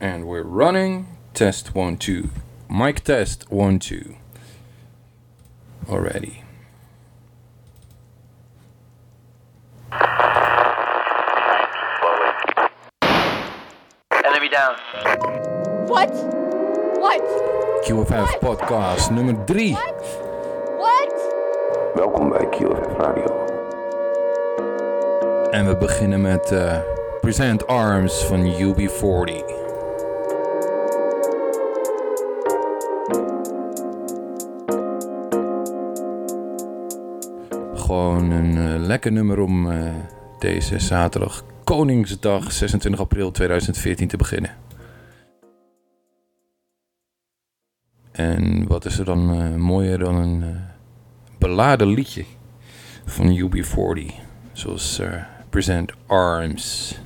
And we're running. Test 1, 2. Mic test 1, 2. Already. Enemy down. What? What? QFF podcast nummer 3. What? Welkom bij QFF Radio. En we beginnen met eh, Present Arms van UB40. Een eh, lekker nummer om eh, deze zaterdag Koningsdag 26 april 2014 te beginnen. En wat is er dan eh, mooier dan een beladen liedje van UB40? Zoals Present Arms.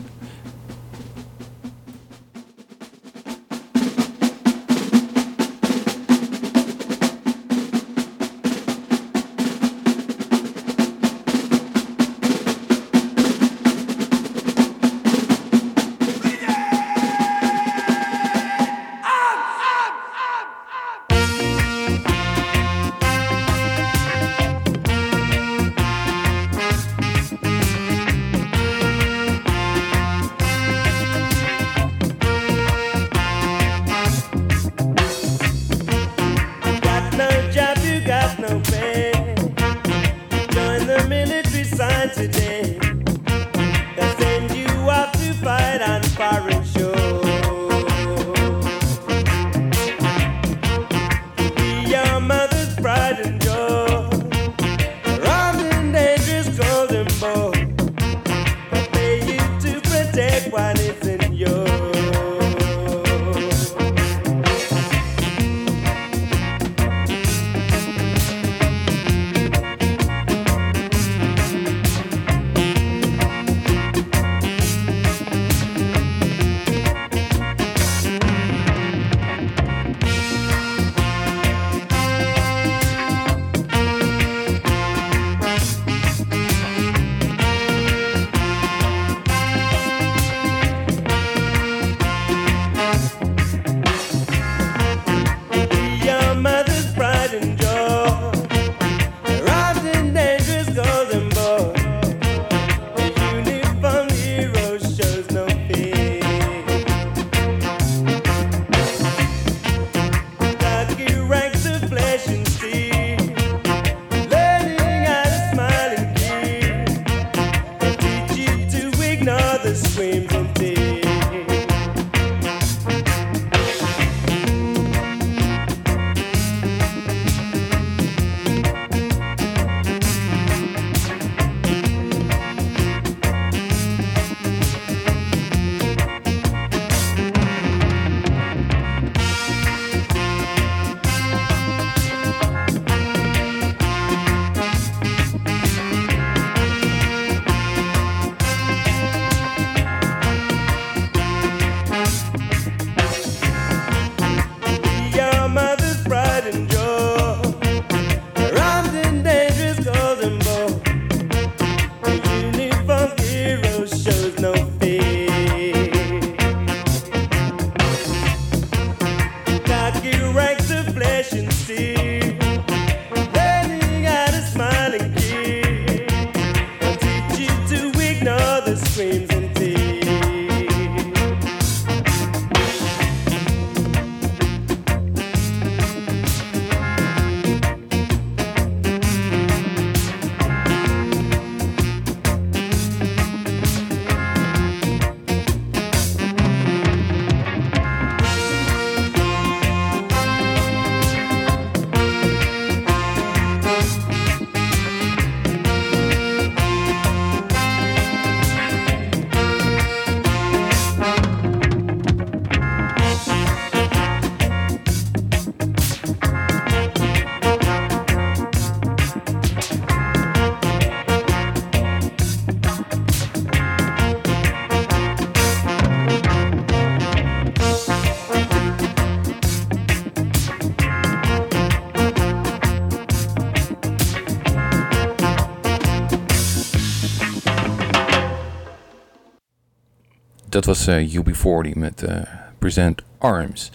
Was eh, UB40 met eh, present Arms.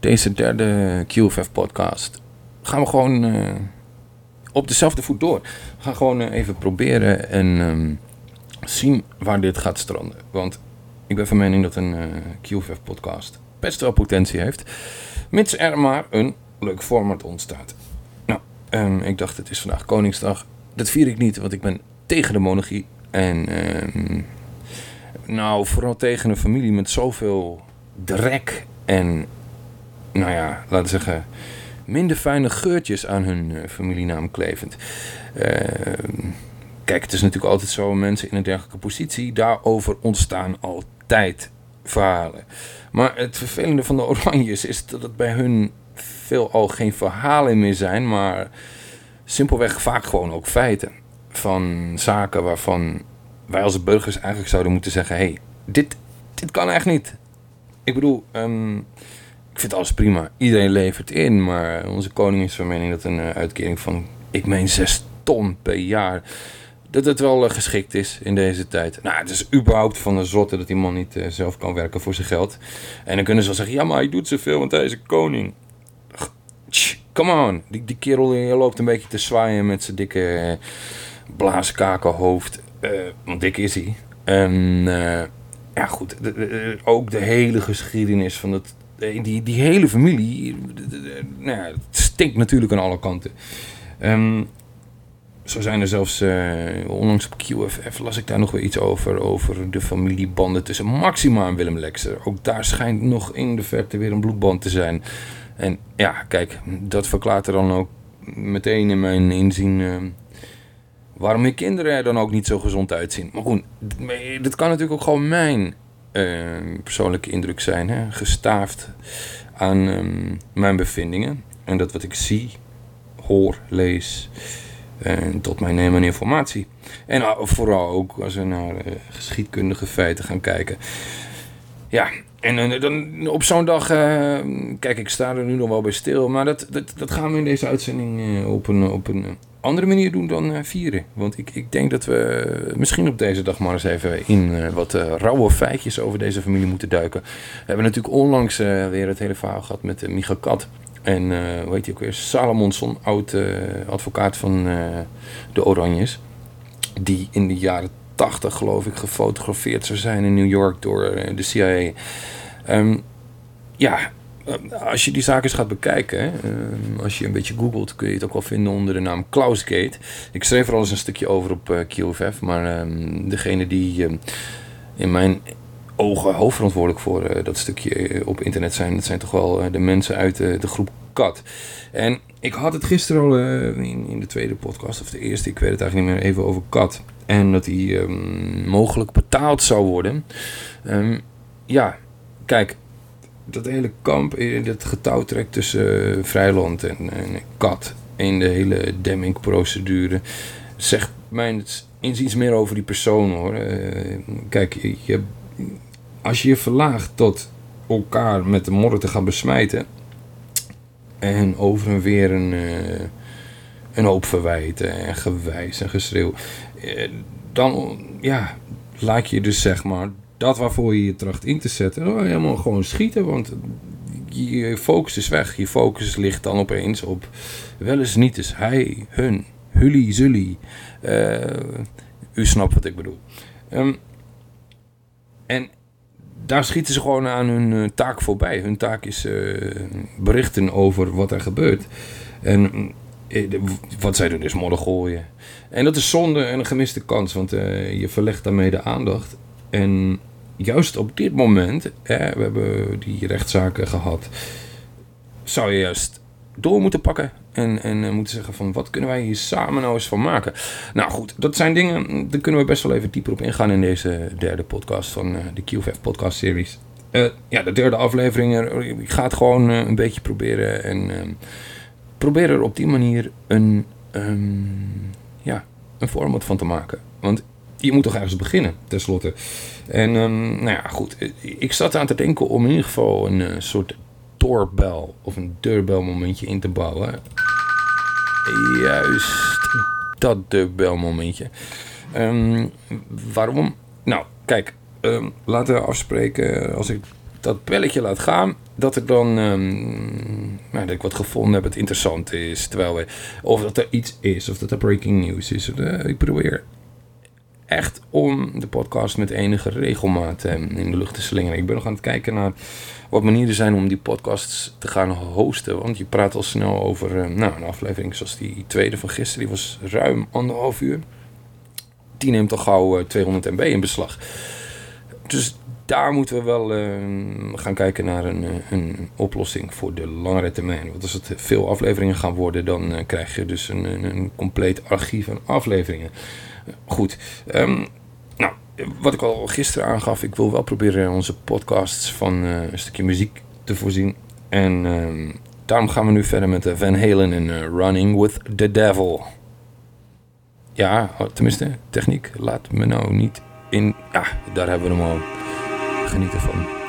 Deze derde QFF podcast gaan we gewoon eh, op dezelfde voet door. We gaan gewoon even proberen en ehm, zien waar dit gaat stranden. Want ik ben van mening dat een QFF podcast best wel potentie heeft. Mits er maar een leuk format ontstaat. Nou, ehm, ik dacht het is vandaag Koningsdag. Dat vier ik niet, want ik ben tegen de monarchie. En ehm, nou, vooral tegen een familie met zoveel drek en, nou ja, laten we zeggen, minder fijne geurtjes aan hun eh, familienaam klevend. Ehm, kijk, het is natuurlijk altijd zo, mensen in een dergelijke positie, daarover ontstaan altijd verhalen. Maar het vervelende van de Oranjes is dat het bij hun veelal geen verhalen meer zijn, maar simpelweg vaak gewoon ook feiten. Van zaken waarvan wij als burgers eigenlijk zouden moeten zeggen: hey, dit, dit kan echt niet. Ik bedoel, ehm, ik vind alles prima. Iedereen levert in, maar onze koning is van mening dat een eh, uitkering van, ik meen, 6 ton per jaar. Dat het wel eh, geschikt is in deze tijd. Nou, het is überhaupt van de zotte dat die man niet eh, zelf kan werken voor zijn geld. En dan kunnen ze wel zeggen: ja, maar hij doet zoveel, want hij is een koning. Come on, die, die kerel loopt een beetje te zwaaien met zijn dikke blaaskakenhoofd. Eh, want dik is hij. En eh, ja goed, ook de hele geschiedenis van het, eh, die, die hele familie. nou ja, het stinkt natuurlijk aan alle kanten. Ehm, zo zijn er zelfs, eh, onlangs op QFF las ik daar nog weer iets over, over de familiebanden tussen Maxima en Willem Lexer. Ook daar schijnt nog in de verte weer een bloedband te zijn. En ja, kijk, dat verklaart er dan ook meteen in mijn inzien eh, waarom je kinderen er dan ook niet zo gezond uitzien. Maar goed, d- dit kan natuurlijk ook gewoon mijn eh, persoonlijke indruk zijn, hè? gestaafd aan ehm, mijn bevindingen. En dat wat ik zie, hoor, lees, en tot mijn nemen en informatie. En uh, vooral ook als we naar eh, geschiedkundige feiten gaan kijken. Ja, en eh, dan op zo'n dag, eh, kijk, ik sta er nu nog wel bij stil, maar dat, dat, dat gaan we in deze uitzending eh, op, een, op een andere manier doen dan eh, vieren. Want ik, ik denk dat we misschien op deze dag maar eens even in eh, wat eh, rauwe feitjes over deze familie moeten duiken. We hebben natuurlijk onlangs weer het hele verhaal gehad met uh, Micha Kat. En heet hij ook weer? Salomonson, oud advocaat van de Oranjes. Die in de jaren 80 geloof ik gefotografeerd zou zijn in New York door de CIA. Um, ja, als je die zaken eens gaat bekijken, um, als je een beetje googelt, kun je het ook wel vinden onder de naam Klausgate. Ik schreef er al eens een stukje over op uh, QFF, maar um, degene die in mijn ogen hoofdverantwoordelijk voor uh, dat stukje op internet zijn. Dat zijn toch wel de mensen uit de groep Kat. En ik had het gisteren al in, de tweede podcast, of de eerste, ik weet het eigenlijk niet meer, even over Kat. En dat die mogelijk betaald zou worden. Ja, kijk, dat hele kamp, dat getouwtrek tussen Vrijland en, Kat. In de hele Demming-procedure. Zegt mijn inziens meer over die persoon hoor. kijk, je, als je je verlaagt tot elkaar met de modder te gaan besmijten. En over en weer een, een hoop verwijten en gewijs en geschreeuw. Dan ja, laat je dus zeg maar dat waarvoor je je tracht in te zetten. Oh, helemaal gewoon schieten. Want je focus is weg. Je focus ligt dan opeens op wel eens niet eens hij, hun, hully, zully. Uh, u snapt wat ik bedoel. Um, en daar schieten ze gewoon aan hun uh, taak voorbij. Hun taak is uh, berichten over wat er gebeurt. En wat zij doen is modder gooien. En dat is zonde en een gemiste kans, want je verlegt daarmee de aandacht. En juist op dit moment, hè, we hebben die rechtszaken gehad, zou je juist door moeten pakken. En, en uh, moeten zeggen van wat kunnen wij hier samen nou eens van maken. Nou goed, dat zijn dingen, daar kunnen we best wel even dieper op ingaan in deze derde podcast van uh, de QVF podcast series. Uh, ja, de derde aflevering, ik ga het gewoon een beetje proberen en probeer er op die manier een, um, ja, een format van te maken. Want je moet toch ergens beginnen, tenslotte. En um, nou ja, goed, ik zat aan te denken om in ieder geval een soort doorbel of een deurbel momentje in te bouwen. Juist dat deurbel momentje. Um, waarom? Nou, kijk, um, laten we afspreken als ik dat belletje laat gaan, dat er dan ehm, nou, dat ik wat gevonden heb, het interessant is. Terwijl we, of dat er iets is, of dat er breaking news is. Eh, ik probeer echt om de podcast met enige regelmaat eh, in de lucht te slingeren. Ik ben nog aan het kijken naar wat manieren zijn om die podcasts te gaan hosten. Want je praat al snel over eh, nou, een aflevering zoals die tweede van gisteren. Die was ruim anderhalf uur. Die neemt al gauw eh, 200 MB in beslag. Dus daar moeten we wel eh, gaan kijken naar een, eh, een oplossing voor de langere termijn. Want als het veel afleveringen gaan worden, dan eh, krijg je dus een, een, compleet archief aan afleveringen. Goed. ehm, nou, wat ik al gisteren aangaf, ik wil wel proberen onze podcasts van eh, een stukje muziek te voorzien. En ehm, daarom gaan we nu verder met eh, Van Halen en eh, Running with the Devil. Ja, tenminste, techniek, laat me nou niet in... Ja, daar hebben we hem al. Geniet ervan.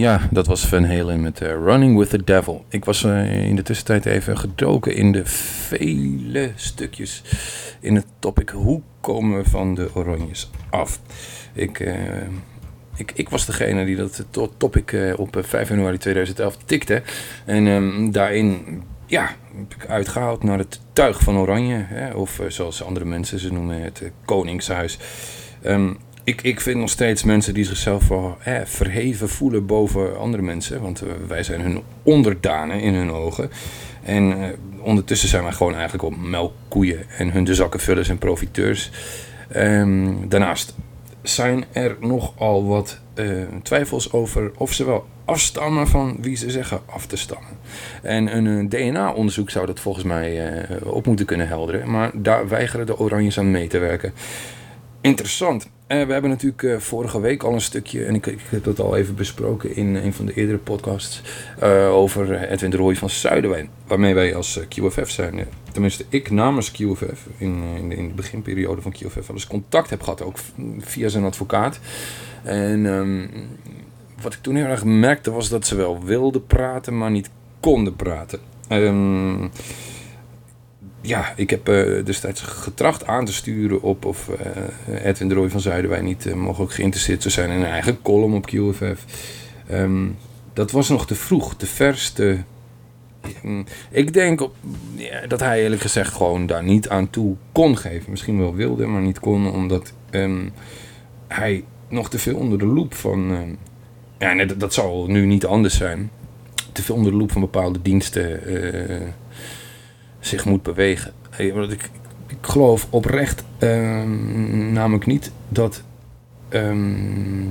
Ja, dat was Van Halen met eh, Running with the Devil. Ik was eh, in de tussentijd even gedoken in de vele stukjes in het topic hoe komen we van de Oranjes af. Ik, eh, ik, ik was degene die dat to- topic op eh, 5 januari 2011 tikte. En ehm, daarin ja, heb ik uitgehaald naar het tuig van Oranje. Hè, of zoals andere mensen ze noemen, het Koningshuis. Ehm, ik, ik vind nog steeds mensen die zichzelf wel hè, verheven voelen boven andere mensen. Want eh, wij zijn hun onderdanen in hun ogen. En eh, ondertussen zijn wij gewoon eigenlijk op melkkoeien en hun de zakkenvullers en profiteurs. Ehm, daarnaast zijn er nogal wat eh, twijfels over of ze wel afstammen van wie ze zeggen af te stammen. En een DNA-onderzoek zou dat volgens mij op moeten kunnen helderen. Maar daar weigeren de Oranjes aan mee te werken. Interessant. Eh, we hebben natuurlijk eh, vorige week al een stukje, en ik, ik heb dat al even besproken in een van de eerdere podcasts, eh, over Edwin de Rooij van Zuiderwijn. Waarmee wij als eh, QFF zijn, eh, tenminste ik namens QFF, in, eh, in, de, in de beginperiode van QFF, wel eens contact heb gehad, ook via zijn advocaat. En ehm, wat ik toen heel erg merkte was dat ze wel wilden praten, maar niet konden praten. Ehm, ja, ik heb eh, destijds getracht aan te sturen op of eh, Edwin de Rooij van Zuiderwijn niet eh, mogelijk geïnteresseerd zou zijn in een eigen column op QFF. Ehm, dat was nog te vroeg, te vers, te... Mm, Ik denk op, dat hij eerlijk gezegd gewoon daar niet aan toe kon geven. Misschien wel wilde, maar niet kon, omdat ehm, hij nog te veel onder de loep van... ehm, ja, nee, dat, dat zal nu niet anders zijn. Te veel onder de loep van bepaalde diensten zich moet bewegen. Ik, ik geloof oprecht ehm, namelijk niet dat ehm,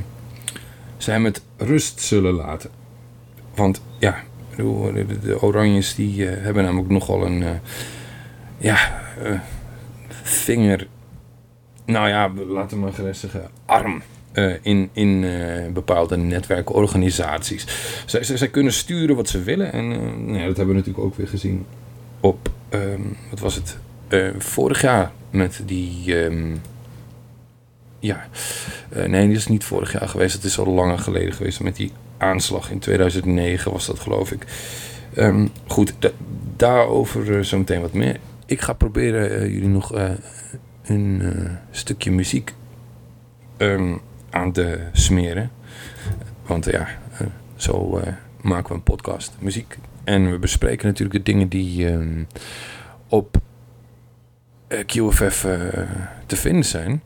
ze hem met rust zullen laten. Want ja, de, Oranjes die eh, hebben namelijk nogal een eh, ja, eh, vinger, nou ja, laten we maar gerust zeggen, arm. in in bepaalde netwerkorganisaties. Zij, zij, zij kunnen sturen wat ze willen. En nou ja, dat hebben we natuurlijk ook weer gezien op, ehm, wat was het, Eh, vorig jaar met die, ehm, ja, Eh, nee, die is niet vorig jaar geweest, het is al langer geleden geweest, met die aanslag in 2009 was dat geloof ik. Ehm, goed, da- daarover eh, zometeen wat meer. Ik ga proberen eh, jullie nog een stukje muziek ehm, aan te smeren. Want ja, zo maken we een podcast, muziek. En we bespreken natuurlijk de dingen die ehm, op eh, QFF eh, te vinden zijn.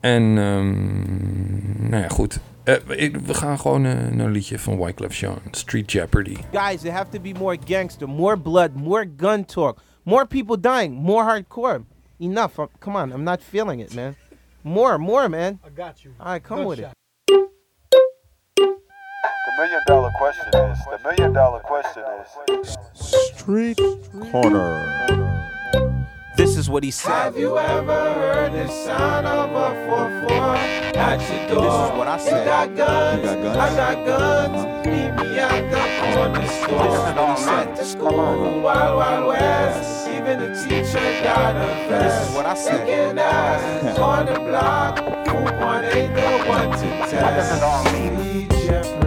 En ehm, nou ja, goed. Eh, ik- we gaan gewoon naar een liedje van Wyclef Jean, Street Jeopardy. Guys, it have to be more gangster, more blood, more gun talk, more people dying, more hardcore. Enough. I'm- come on, I'm not feeling it, man. More, more, man. I got you. All right, come Good with shot. it. The million dollar question is the million dollar question is Street Corner. This is what he said. Have you ever heard the sound of a 4-4 at your door? This is what I said. You got guns, You got guns? I got guns. Meet me at the corner store. This is what he said. At the school, Wild Wild West. Even the teacher got a vest. This is what I said. Thinking eyes on the block. Who one ain't the one to test? Street Jeopardy. Here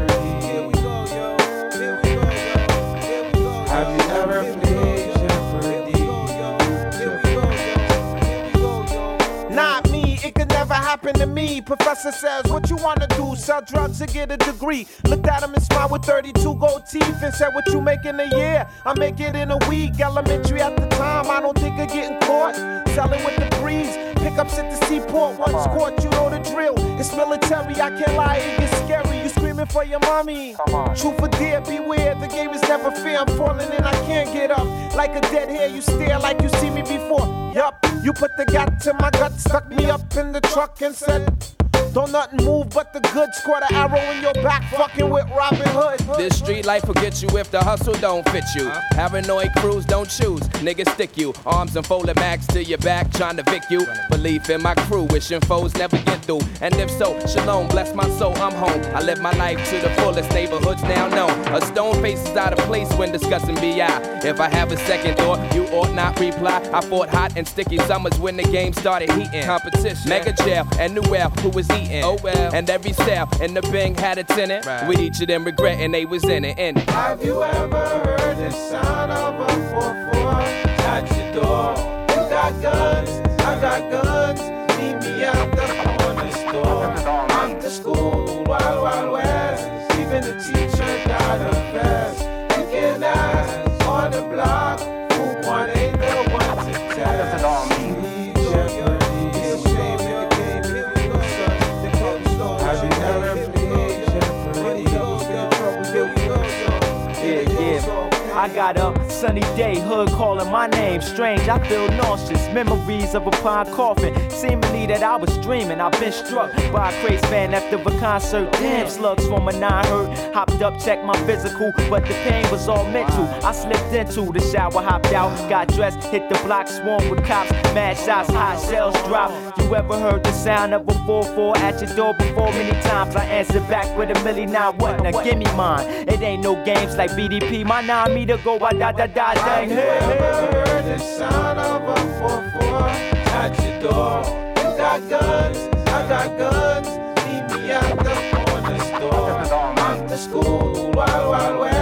it could never happen to me. Professor says, What you wanna do? Sell drugs or get a degree? Looked at him and smiled with 32 gold teeth and said, What you make in a year? I make it in a week. Elementary at the time, I don't think of getting caught. Selling with the breeze. Pickups at the seaport, once caught, you know the drill. It's military, I can't lie, it gets scary. You screaming for your mommy. Truth or dare, beware, the game is never fair. I'm falling and I can't get up. Like a dead hair, you stare like you see me before. Yup, you put the gat to my gut, stuck me up in the truck and said, Don't nothing move but the good. Squirt an arrow in your back, fucking with Robin Hood. This street life will get you if the hustle don't fit you. Paranoid crews don't choose, niggas stick you. Arms and folded mags to your back, trying to vic you. Belief in my crew, wishing foes never get through. And if so, shalom, bless my soul, I'm home. I live my life to the fullest, neighborhoods now known. A stone face is out of place when discussing BI. If I have a second thought, you ought not reply. I fought hot and sticky summers when the game started heating. Competition, mega jail, and Newell, who was eating. Oh well, and every cell in the Bing had a tenant. With each of them regretting they was in it. In it. Have you ever heard the sound of a 4-4 at your door? You got guns, I got guns. Meet me at the corner store. I'm the school, got up sunny day, hood calling my name. Strange, I feel nauseous. Memories of a pine coffin. Seemingly that I was dreaming. I've been struck by a crazy fan after a concert. Damn, slugs from a nine hurt. Hopped up, checked my physical, but the pain was all mental. I slipped into the shower, hopped out, got dressed, hit the block, swarmed with cops. Mad shots, hot shells drop. You ever heard the sound of a 4-4 at your door before? Many times I answered back with a million, now what? Now give me mine. It ain't no games like BDP. My nine meter go, I die that die dang here. heard the sound of a 4-4 at your door. You got guns, I got guns. Meet me at the corner store. the school, wild, wild, wild.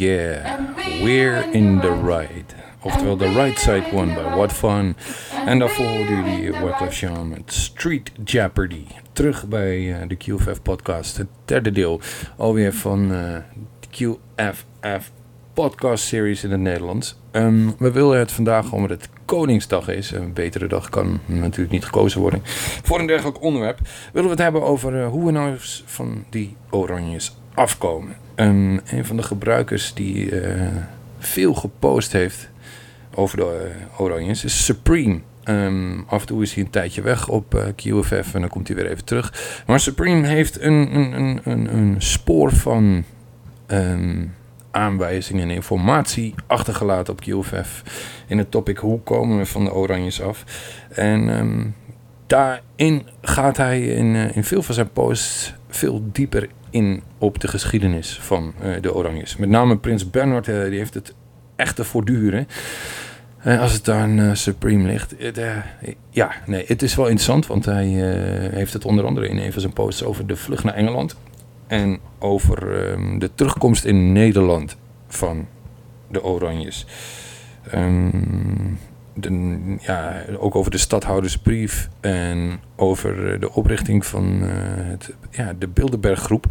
Yeah, we're in the ride. Oftewel The Right Side One by What Fun. En daarvoor hoorden jullie Wyclef Jean met Street Jeopardy. Terug bij eh, de QFF podcast, het derde deel. Alweer van eh, de QFF podcast series in het Nederlands. Ehm, we willen het vandaag, omdat het Koningsdag is, een betere dag kan natuurlijk niet gekozen worden, voor een dergelijk onderwerp, willen we het hebben over eh, hoe we nou van die oranjes afkomen. Een van de gebruikers die eh, veel gepost heeft over de eh, oranjes is Supreme. Ehm, af en toe is hij een tijdje weg op eh, QFF en dan komt hij weer even terug. Maar Supreme heeft een, een, een, een, spoor van ehm, aanwijzingen en informatie achtergelaten op QFF. In het topic hoe komen we van de oranjes af. En ehm, daarin gaat hij in, in veel van zijn posts veel dieper in op de geschiedenis van eh, de oranjes. Met name Prins Bernhard, eh, die heeft het echte voortduren. Eh, als het aan eh, Supreme ligt. Ja, nee, het is wel interessant, want hij heeft het onder andere in een van zijn posts over de vlucht naar Engeland. En over ehm, de terugkomst in Nederland van de Oranjes. Ehm, ja, ook over de stadhoudersbrief en over de oprichting van het, ja, de Bilderberggroep.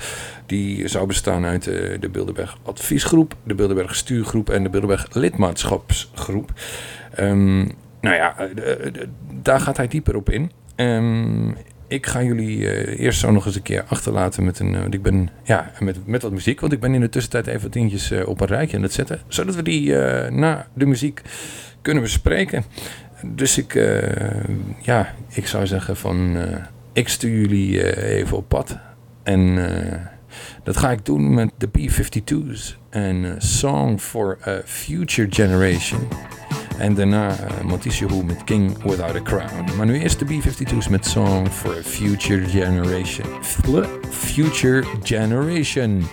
Die zou bestaan uit eh, de Bilderberg Adviesgroep, de Bilderberg Stuurgroep en de Bilderberg Lidmaatschapsgroep. Ehm, nou ja, eh, de- daar gaat hij dieper op in. Ehm, ik ga jullie eh, eerst zo nog eens een keer achterlaten met, een, eh, ik ben, ja, met, met wat muziek. Want ik ben in de tussentijd even wat dingetjes eh, op een rijtje aan het zetten. Zodat we die eh, na de muziek kunnen bespreken. Dus ik, eh, ja, ik zou zeggen van, eh, ik stuur jullie eh, even op pad. En eh, dat ga ik doen met de B-52's en eh, Song for a Future Generation. En daarna uh, Who met King Without a Crown. Maar nu eerst de B-52's met Song for a Future Generation. Future Generation.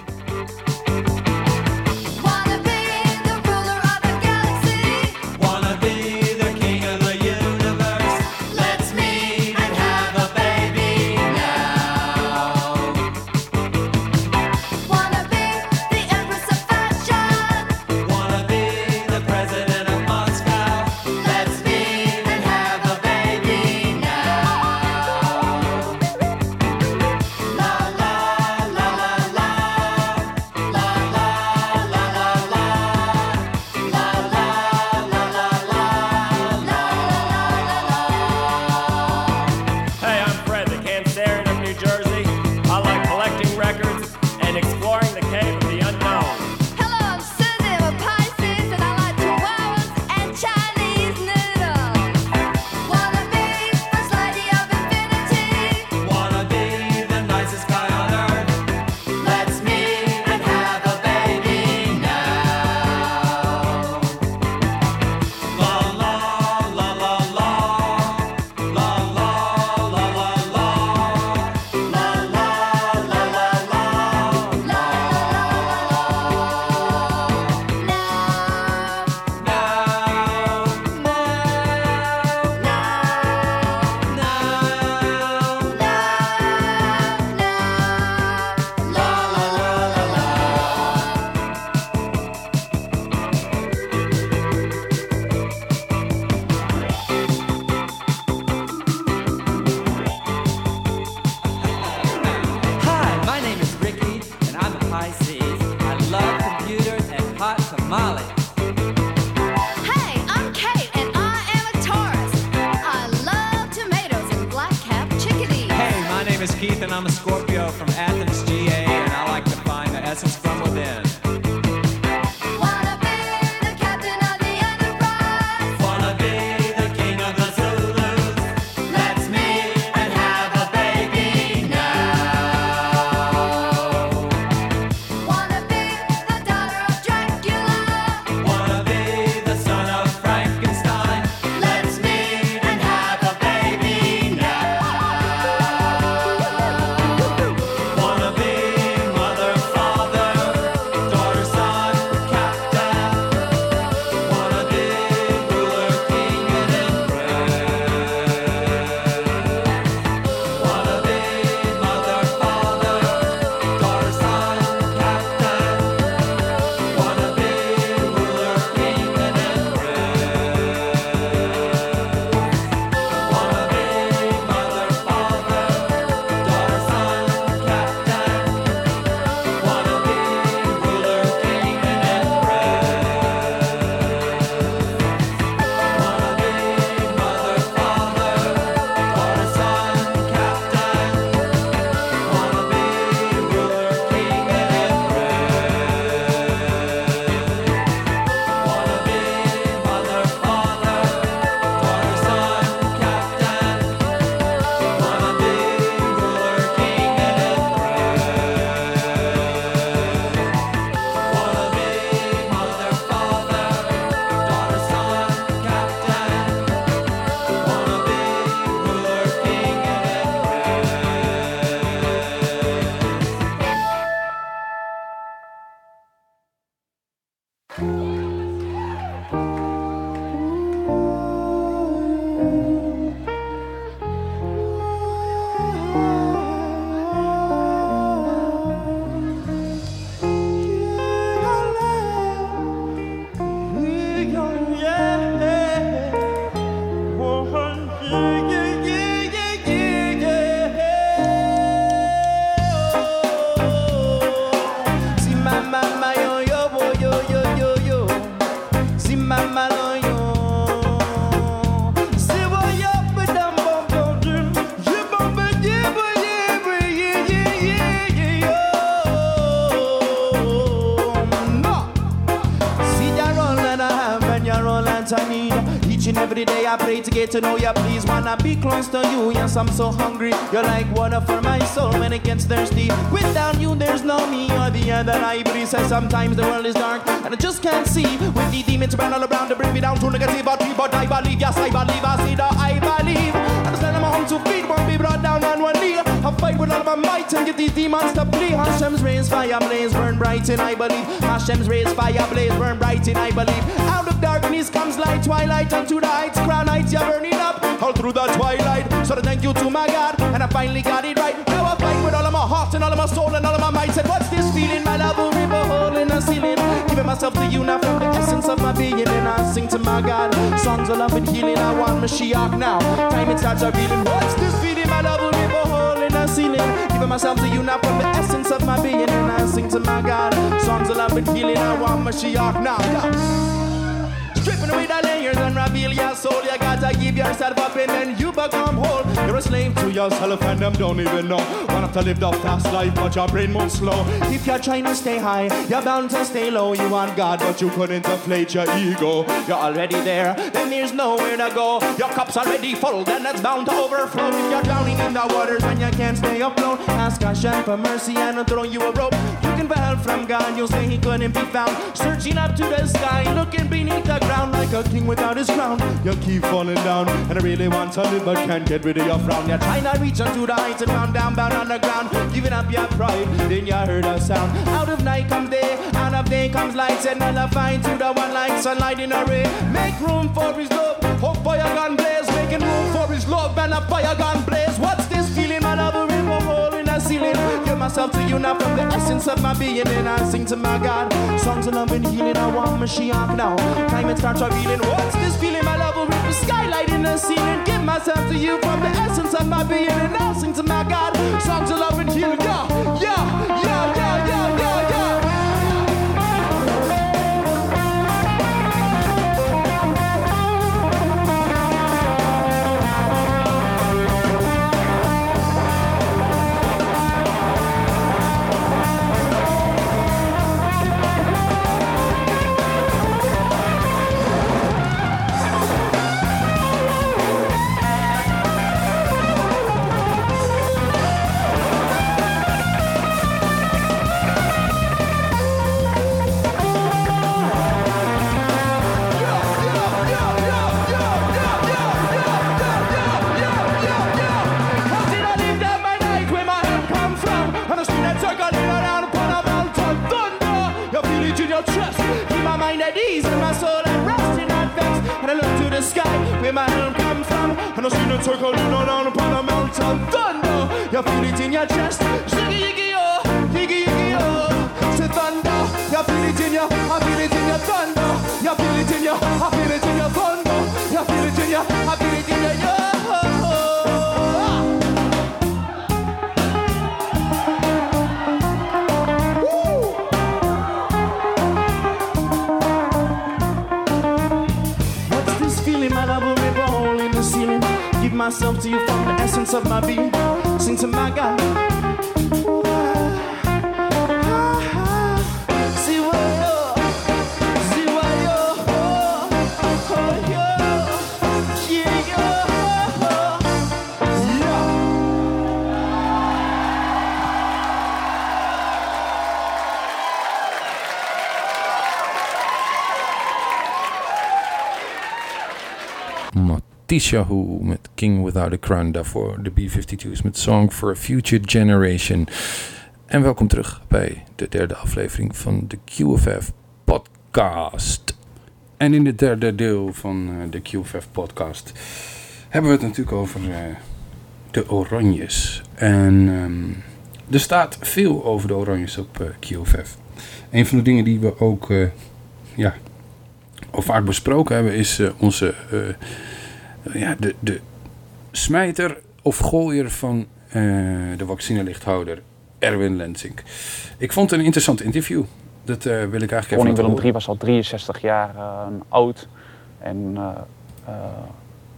Get to know you. Please wanna be close to you. Yes, I'm so hungry. You're like water for my soul when it gets thirsty. Without you, there's no me. You're the that I breathe. Says sometimes the world is dark and I just can't see. With the demons around all around to bring me down to negativity, but I believe. Yes, I believe. I see that I believe. Brought down on one knee. I fight with all my might and get these demons to flee. Hashem's rays, fire blaze, burn bright in I believe. Hashem's rays, fire blaze, burn bright in I believe. Out of darkness comes light, twilight unto the heights. Crown heights, you're burning up all through the twilight. So I thank you to my God, and I finally got it right. Now I fight with all of my heart and all of my soul and all of my might. Said, what's this feeling? My love will rip a hole in the ceiling. Giving myself to you now from the essence of my being, and I sing to my God. Songs of love and healing. I want Mashiach now. Time it starts revealing. What's this feeling? My love will rip a hole in the ceiling. Giving myself to you now from the essence of my being, and I sing to my God. Songs of love and healing. I want my Mashiach now. Yeah. Stripping away the layers and reveal your soul. You gotta give yourself up and then you become whole. You're a slave to yourself and them don't even know. Want to to live the fast life, but your brain moves slow. If you're trying to stay high, you're bound to stay low. You want God, but you couldn't inflate your ego. You're already there, then there's nowhere to go. Your cup's already full, then it's bound to overflow. If you're drowning in the waters and you can't stay afloat, ask Hashem for mercy and I'll throw you a rope. Looking for help from God, you'll say he couldn't be found. Searching up to the sky, looking beneath the ground like a king without his crown. You keep falling down, and I really want to live, but can't get rid of your frown. You're trying to reach onto the heights and round down, bound on the ground. Giving up your pride, then you heard a sound. Out of night comes day, out of day comes light, and all I find to the one like sunlight in a ray. Make room for his love, hope fire gun blaze. Making room for his love, and a fire gun blaze. Ceiling. Give myself to you now from the essence of my being, and I sing to my God. Songs of love and healing, I want Mashiach now. Time it starts revealing. What's this feeling, my love? A river skylight in the ceiling. Give myself to you from the essence of my being, and I sing to my God. Songs of love where my help come from. On the street that circling around upon a mountain thunder. You feel it in your chest. Shiggy yiggy oh, yiggy yiggy oh. Say thunder. You feel it in your, I feel it in your thunder. You feel it in your, I feel it in your thunder. You feel it in your, I myself to you from the essence of my being. Sing to my God. Matishahu met King Without a Crown. Daarvoor de B-52's met Song for a Future Generation. En welkom terug bij de derde aflevering van de QFF podcast. En in het derde deel van eh, de QFF podcast hebben we het natuurlijk over eh, de Oranjes. En ehm, er staat veel over de Oranjes op eh QFF. Een van de dingen die we ook ja, al vaak besproken hebben is onze ja, de, de smijter of gooier van eh, de vaccinelichthouder Erwin Lensink. Ik vond het een interessant interview. Dat eh, wil ik eigenlijk even Koning Willem. III was al 63 jaar eh, oud en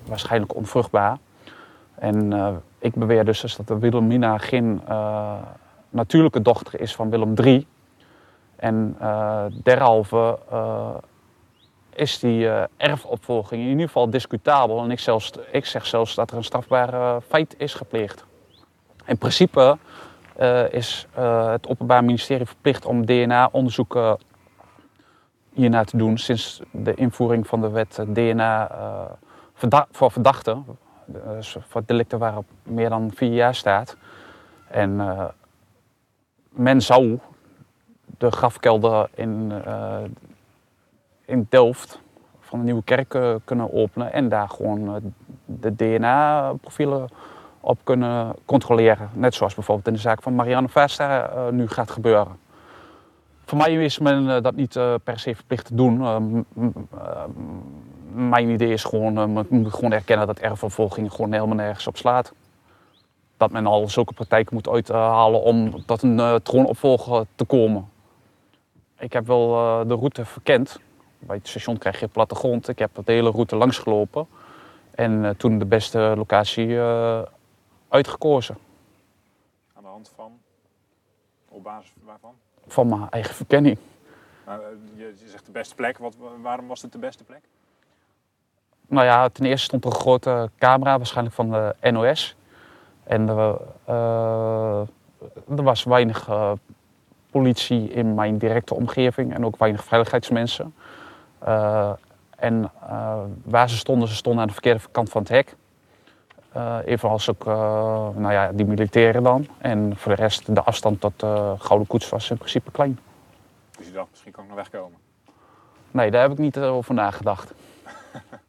waarschijnlijk onvruchtbaar. En ik beweer dus, dus dat de Wilhelmina geen natuurlijke dochter is van Willem III. En derhalve is die eh, erfopvolging in ieder geval discutabel. En ik, zelfs, ik zeg zelfs dat er een strafbaar feit is gepleegd. In principe eh, is eh, het Openbaar Ministerie verplicht om DNA-onderzoeken hiernaar te doen sinds de invoering van de wet DNA voor verdachten. Dus voor delicten waarop meer dan vier jaar staat. En men zou de grafkelder in, in Delft van de Nieuwe Kerk eh, kunnen openen en daar gewoon eh, de DNA-profielen op kunnen controleren. Net zoals bijvoorbeeld in de zaak van Marianne Vasta eh, nu gaat gebeuren. Voor mij is men dat niet per se verplicht te doen. Mijn idee is gewoon, men moet gewoon erkennen dat erfvervolging gewoon helemaal nergens op slaat. Dat men al zulke praktijken moet uithalen om tot een troonopvolger te komen. Ik heb wel de route verkend. Bij het station krijg je plattegrond. Ik heb de hele route langs gelopen. En eh, toen de beste locatie eh, uitgekozen. Aan de hand van? Op basis waarvan? Van mijn eigen verkenning. Nou, eh, je, zegt de beste plek. Wat, waarom was het de beste plek? Nou ja, ten eerste stond er een grote camera, waarschijnlijk van de NOS. En er, er was weinig politie in mijn directe omgeving en ook weinig veiligheidsmensen. Eh, en eh, waar ze stonden, ze stonden aan de verkeerde kant van het hek. Eh, evenals ook nou ja, die militairen dan. En voor de rest, de afstand tot de Gouden Koets was in principe klein. Dus je dacht, misschien kan ik nog wegkomen. Nee, daar heb ik niet over nagedacht.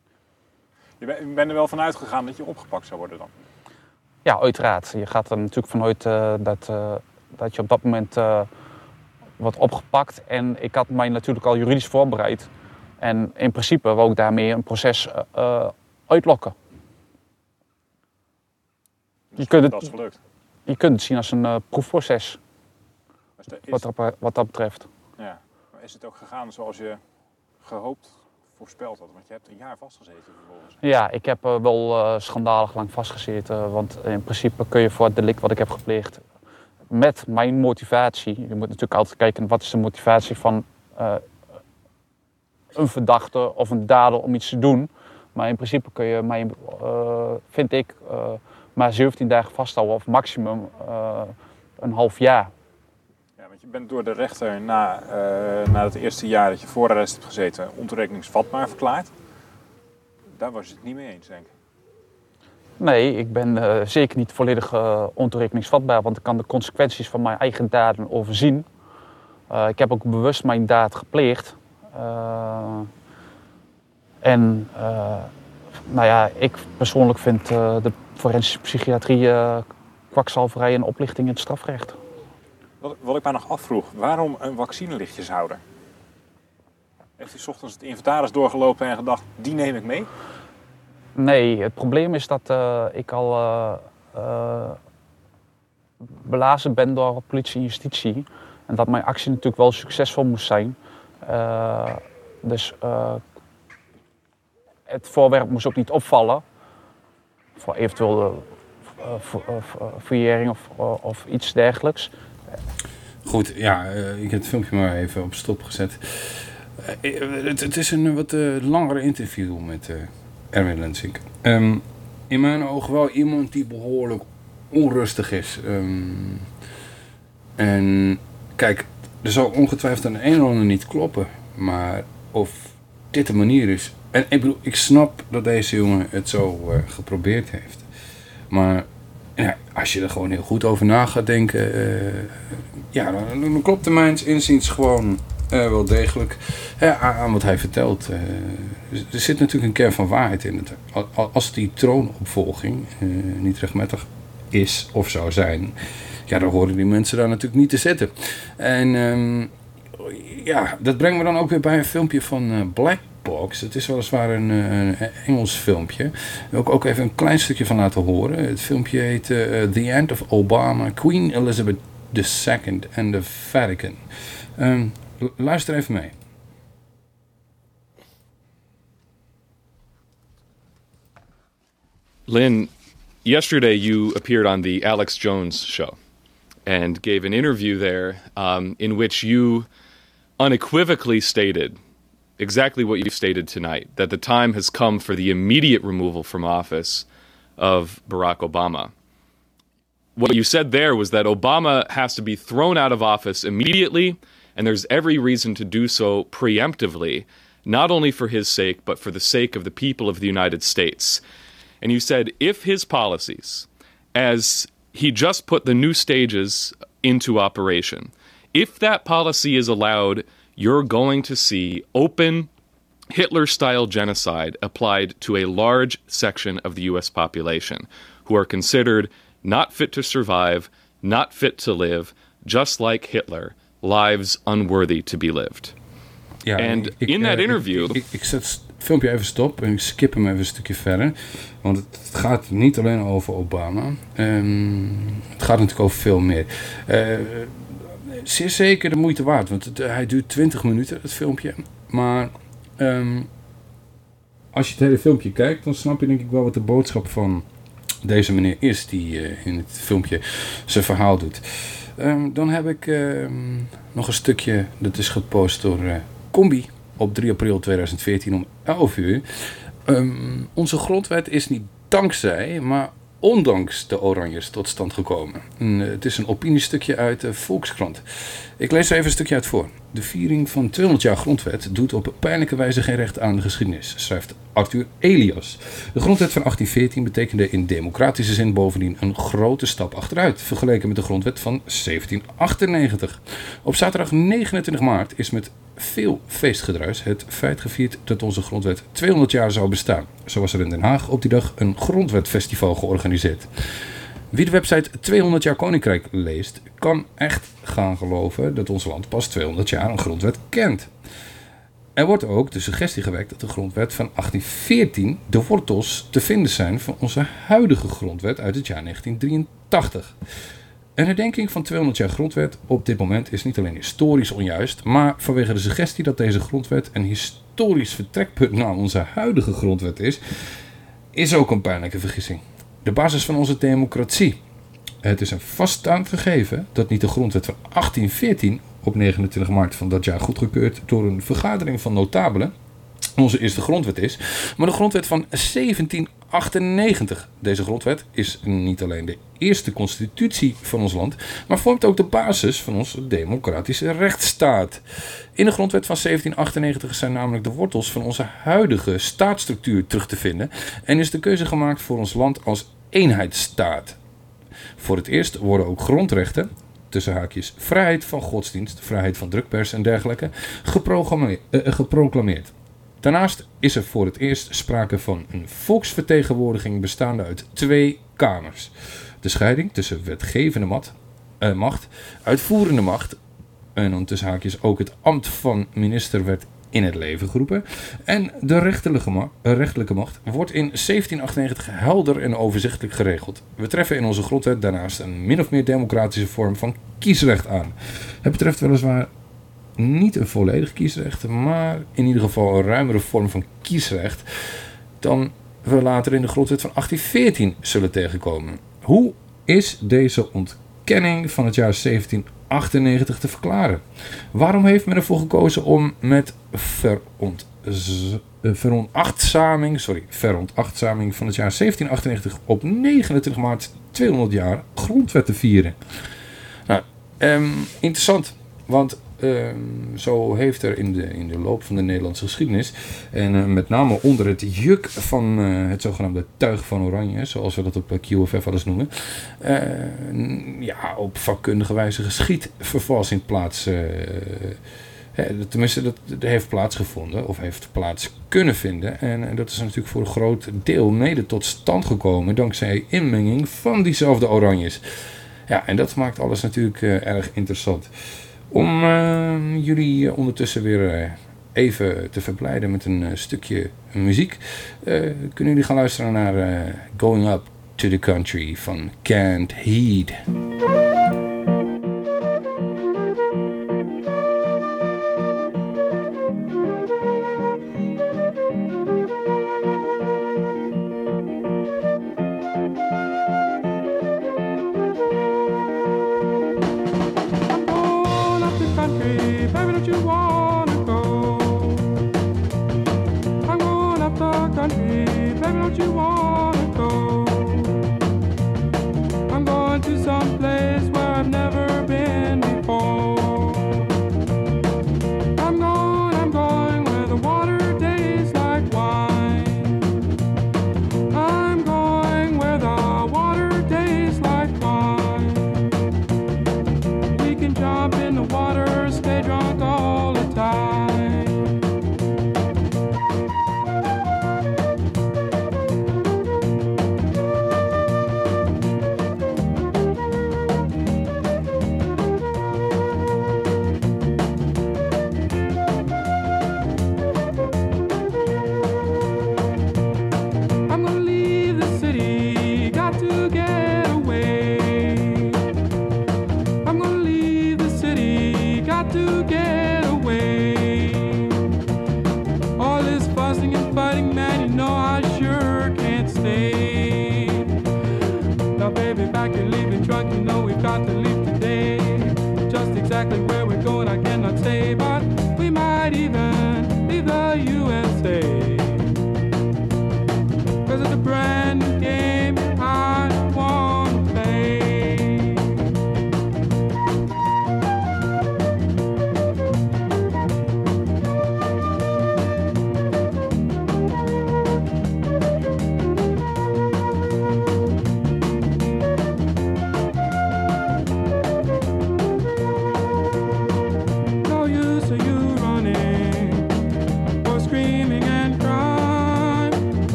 Je bent, er wel vanuit gegaan dat je opgepakt zou worden dan? Ja, uiteraard. Je gaat er natuurlijk vanuit eh, dat, dat je op dat moment eh, wordt opgepakt. En ik had mij natuurlijk al juridisch voorbereid. En in principe wou ik daarmee een proces eh, eh, uitlokken. Je kunt, dat is het, gelukt. je kunt het zien als een eh, proefproces, Dus de- is, wat dat, wat dat betreft. ja. maar is het ook gegaan zoals je gehoopt, voorspeld had? Want je hebt een jaar vastgezeten vervolgens. Ja, ik heb wel schandalig lang vastgezeten. Want in principe kun je voor het delict wat ik heb gepleegd met mijn motivatie. Je moet natuurlijk altijd kijken wat is de motivatie van een verdachte of een dader om iets te doen. Maar in principe kun je eh, vind ik, eh, maar 17 dagen vasthouden of maximum eh, een half jaar. Ja, want je bent door de rechter na, na het eerste jaar dat je voorarrest hebt gezeten ontoerekeningsvatbaar verklaard. Daar was je het niet mee eens, denk ik. Nee, ik ben zeker niet volledig ontoerekeningsvatbaar, want ik kan de consequenties van mijn eigen daden overzien. Ik heb ook bewust mijn daad gepleegd. Eh, en eh, nou ja, ik persoonlijk vind eh, de forensische psychiatrie kwakzalverij en oplichting in het strafrecht. Wat, wat ik mij nog afvroeg, waarom een vaccinelichtjeshouder? Heeft u 's ochtends het inventaris doorgelopen en gedacht, die neem ik mee? Nee, het probleem is dat ik al eh, belazen ben door politie en justitie. En dat mijn actie natuurlijk wel succesvol moest zijn. Eh, dus eh, het voorwerp moest ook niet opvallen. Voor eventueel fouillering of, eh, of iets dergelijks. Goed, ja, ik heb het filmpje maar even op stop gezet. Het, het is een wat langere interview met Erwin Lensink. Ehm, in mijn ogen wel iemand die behoorlijk onrustig is. Ehm, en kijk, er zal ongetwijfeld aan een of ander niet kloppen. Maar of dit de manier is. En ik bedoel, ik snap dat deze jongen het zo eh, geprobeerd heeft. Maar als je er gewoon heel goed over na gaat denken, eh, ja, dan, klopt de mijns inziens gewoon eh, wel degelijk aan wat hij vertelt. Eh, er- zit natuurlijk een kern van waarheid in het. Al- al- Als die troonopvolging niet rechtmatig is of zou zijn, ja, dan horen die mensen daar natuurlijk niet te zitten. En ehm, ja, dat brengt me dan ook weer bij een filmpje van eh, Black Box. Het is weliswaar een, eh, Engels filmpje. Daar wil ik ook even een klein stukje van laten horen. Het filmpje heet eh, The End of Obama, Queen Elizabeth II and the Vatican. Ehm, luister even mee. Lynn, yesterday you appeared on the Alex Jones show and gave an interview there um, in which you unequivocally stated exactly what you stated tonight that the time has come for the immediate removal from office of Barack Obama. What you said there was that Obama has to be thrown out of office immediately, and there's every reason to do so preemptively, not only for his sake, but for the sake of the people of the United States. And you said if his policies, as he just put the new stages into operation, if that policy is allowed, you're going to see open Hitler style genocide applied to a large section of the US population who are considered not fit to survive, not fit to live, just like Hitler, lives unworthy to be lived. Yeah, and ik, in that eh, interview. Ik zet het filmpje even stop en ik skip hem even een stukje verder. Want het, gaat niet alleen over Obama. Ehm, het gaat natuurlijk over veel meer. Eh, zeer zeker de moeite waard. Want het, hij duurt 20 minuten, het filmpje. Maar ehm, als je het hele filmpje kijkt, dan snap je denk ik wel wat de boodschap van deze meneer is die eh, in het filmpje zijn verhaal doet. Ehm, dan heb ik nog een stukje, dat is gepost door eh, Combi op 3 april 2014 om 11 uur. Ehm, onze grondwet is niet dankzij, maar ondanks de Oranjes tot stand gekomen. En, eh, het is een opiniestukje uit de Volkskrant. Ik lees er even een stukje uit voor. De viering van 200 jaar grondwet doet op pijnlijke wijze geen recht aan de geschiedenis, schrijft Arthur Elias. De grondwet van 1814 betekende in democratische zin bovendien een grote stap achteruit, vergeleken met de grondwet van 1798. Op zaterdag 29 maart is met veel feestgedruis het feit gevierd dat onze grondwet 200 jaar zou bestaan. Zo was er in Den Haag op die dag een grondwetfestival georganiseerd. Wie de website 200 jaar Koninkrijk leest, kan echt gaan geloven dat ons land pas 200 jaar een grondwet kent. Er wordt ook de suggestie gewekt dat de grondwet van 1814 de wortels te vinden zijn van onze huidige grondwet uit het jaar 1983. Een herdenking van 200 jaar grondwet op dit moment is niet alleen historisch onjuist, maar vanwege de suggestie dat deze grondwet een historisch vertrekpunt naar onze huidige grondwet is, is ook een pijnlijke vergissing. De basis van onze democratie. Het is een vaststaand gegeven dat niet de grondwet van 1814 op 29 maart van dat jaar goedgekeurd door een vergadering van notabelen onze eerste grondwet is, maar de grondwet van 1798. Deze grondwet is niet alleen de eerste constitutie van ons land, maar vormt ook de basis van onze democratische rechtsstaat. In de grondwet van 1798 zijn namelijk de wortels van onze huidige staatsstructuur terug te vinden en is de keuze gemaakt voor ons land als eenheidsstaat. Voor het eerst worden ook grondrechten, tussen haakjes vrijheid van godsdienst, vrijheid van drukpers en dergelijke, eh, geproclameerd. Daarnaast is er voor het eerst sprake van een volksvertegenwoordiging bestaande uit twee kamers. De scheiding tussen wetgevende eh, macht, uitvoerende macht en dan tussen haakjes ook het ambt van minister werd in het leven geroepen. En de rechterlijke, eh, macht wordt in 1798 helder en overzichtelijk geregeld. We treffen in onze grondwet daarnaast een min of meer democratische vorm van kiesrecht aan. Het betreft weliswaar niet een volledig kiesrecht, maar in ieder geval een ruimere vorm van kiesrecht dan we later in de grondwet van 1814 zullen tegenkomen. Hoe is deze ontkenning van het jaar 1798 te verklaren? Waarom heeft men ervoor gekozen om met veront, eh, veronachtzaming, sorry, veronachtzaming van het jaar 1798 op 29 maart 200 jaar grondwet te vieren? Nou, ehm, interessant, want ehm, zo heeft er in de, in de loop van de Nederlandse geschiedenis, en eh, met name onder het juk van eh, het zogenaamde tuig van Oranje, zoals we dat op eh, QFF eens noemen, ja, op vakkundige wijze geschiedvervalsing plaats. tenminste, dat, heeft plaatsgevonden of heeft plaats kunnen vinden. En, eh, dat is natuurlijk voor een groot deel mede tot stand gekomen dankzij inmenging van diezelfde Oranjes. Ja, en dat maakt alles natuurlijk erg interessant. Om eh, jullie eh, ondertussen weer eh, even te verblijden met een eh, stukje muziek, kunnen jullie gaan luisteren naar Going Up to the Country van Can't Heed.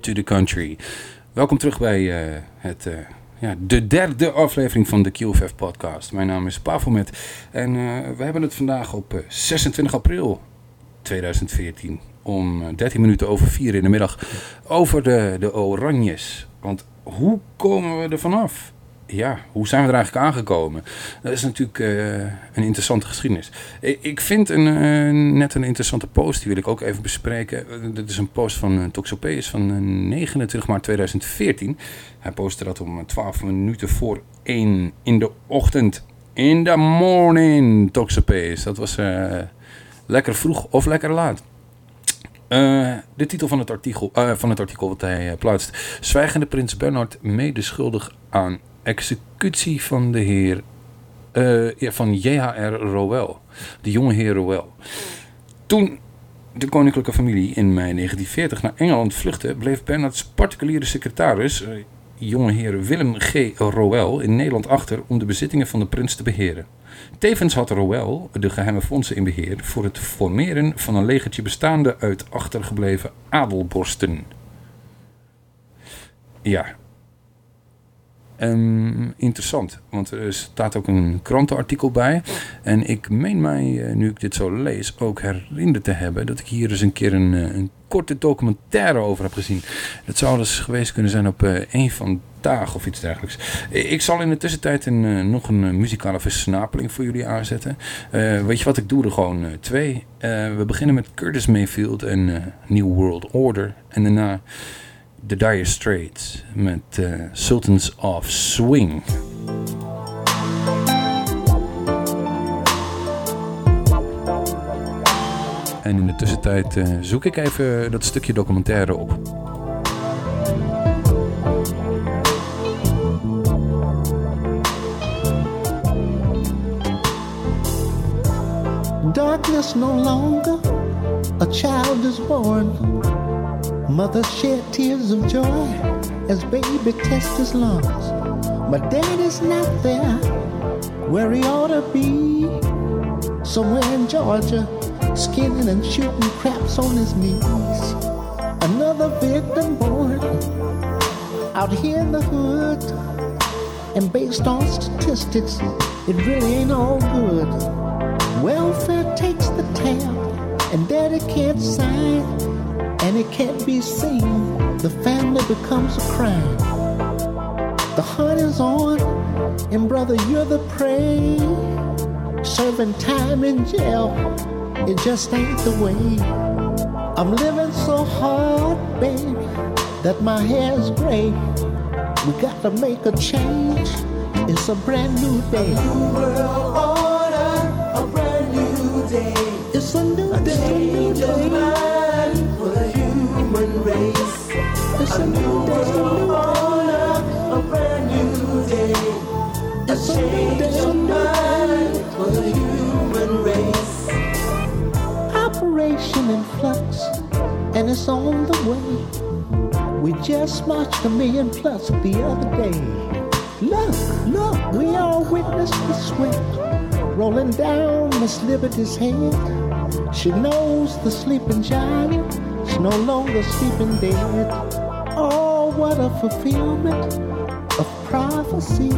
To the Country. Welkom terug bij eh, het, eh, ja, de derde aflevering van de QFF podcast. Mijn naam is Pavelmet en eh, we hebben het vandaag op eh, 26 april 2014 om eh, 13 minuten over 4 in de middag over de, de Oranjes. Want hoe komen we er vanaf? Ja, hoe zijn we er eigenlijk aangekomen? Dat is natuurlijk eh, een interessante geschiedenis. Ik, vind een, eh, net een interessante post, die wil ik ook even bespreken. Eh, dit is een post van uh, Toxopeus van eh, 29 maart 2014. Hij postte dat om 12 minuten voor 1 in de ochtend. In the morning, Toxopeus. Dat was lekker vroeg of lekker laat. De titel van het artikel, eh, van het artikel wat hij plaatst. Zwijgende prins Bernhard medeschuldig aan executie van de heer eh, van J.H.R. Rowell. De jonge heer Rowell. Toen de koninklijke familie in mei 1940 naar Engeland vluchtte, bleef Bernhards particuliere secretaris, eh, jonge heer Willem G. Rowell, in Nederland achter om de bezittingen van de prins te beheren. Tevens had Rowell de geheime fondsen in beheer voor het formeren van een legertje bestaande uit achtergebleven adelborsten. Ja. Ehm, interessant, want er staat ook een krantenartikel bij. En ik meen mij, eh, nu ik dit zo lees, ook herinnerd te hebben dat ik hier eens een keer een, eh, een korte documentaire over heb gezien. Dat zou dus geweest kunnen zijn op eh, een vandaag of iets dergelijks. Ik zal in de tussentijd een, nog een muzikale versnapeling voor jullie aanzetten. Weet je wat, ik doe er gewoon twee. We beginnen met Curtis Mayfield en New World Order. En daarna The Dire Straits met eh, Sultans of Swing. En in de tussentijd eh, zoek ik even dat stukje documentaire op. Darkness no longer, a child is born. Mother shed tears of joy as baby tests his lungs. But daddy's not there where he ought to be. Somewhere in Georgia, skinning and shooting craps on his knees. Another victim born out here in the hood. And based on statistics, it really ain't all good. Welfare takes the tab, and daddy can't sign, and it can't be seen. The family becomes a crime. The hunt is on, and brother, you're the prey. Serving time in jail, it just ain't the way. I'm living so hard, baby, that my hair's gray. We gotta make a change. It's a brand new day. A new world order, a brand new day. It's a new a day. Change of mind human race. A, new order, a brand new day. A change of mind for the human race. Operation in flux, and it's on the way. We just marched a million plus the other day. Look, look, we all witnessed the sweat rolling down Miss Liberty's head. She knows the sleeping giant, no longer sleeping dead. Oh, what a fulfillment of prophecy.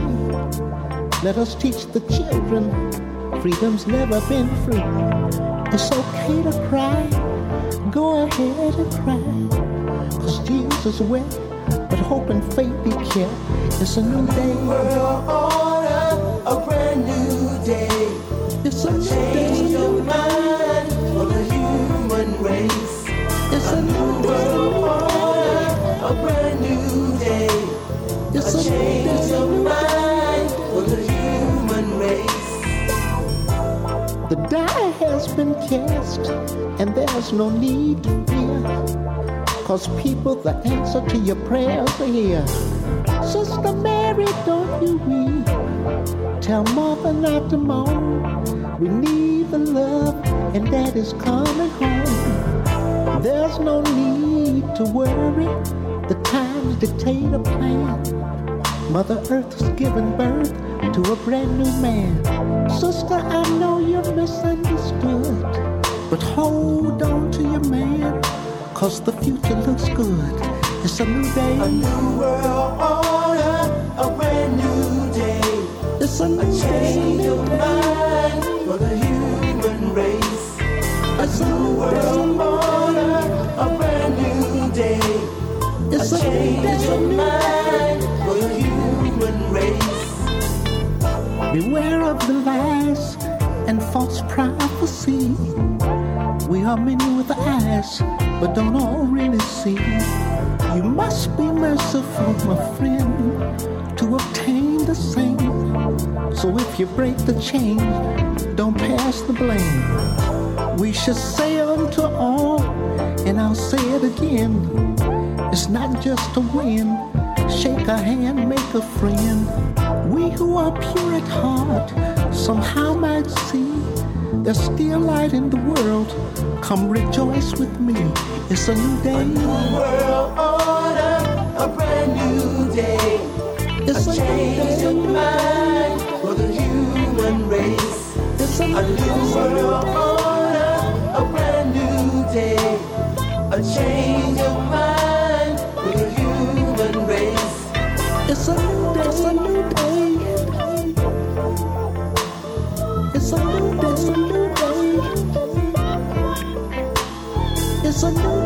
Let us teach the children freedom's never been free. It's okay to cry, go ahead and cry. Cause Jesus wept, but hope and faith be kept. It's a new day. World order, a brand new day. It's a change of mind die has been cast, and there's no need to fear. Cause people, the answer to your prayers are here. Sister Mary, don't you weep. Tell mother not to moan. We need the love, and that is coming home. There's no need to worry. The times dictate a plan. Mother Earth has given birth to a brand new man. Sister, I know you're misunderstood, but hold on to your man, cause the future looks good. It's a new day. A new world order, a brand new day. It's a new change day. of mind for the human race. It's a new world order, a brand new day. It's a change of mind Beware of the lies and false prophecy. We are many with eyes, but don't all really see. You must be merciful, my friend, to obtain the same. So if you break the chain, don't pass the blame. We should say unto all, and I'll say it again. It's not just a win. Shake a hand, make a friend. We who are pure at heart somehow might see there's still light in the world. Come rejoice with me. It's a new day. A new world order, a brand new day. It's a, change of mind for the human race. It's a, new world order, a brand new day. A change of mind for the human race. It's a. It's a new day. It's a new day. It's a new day.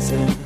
rising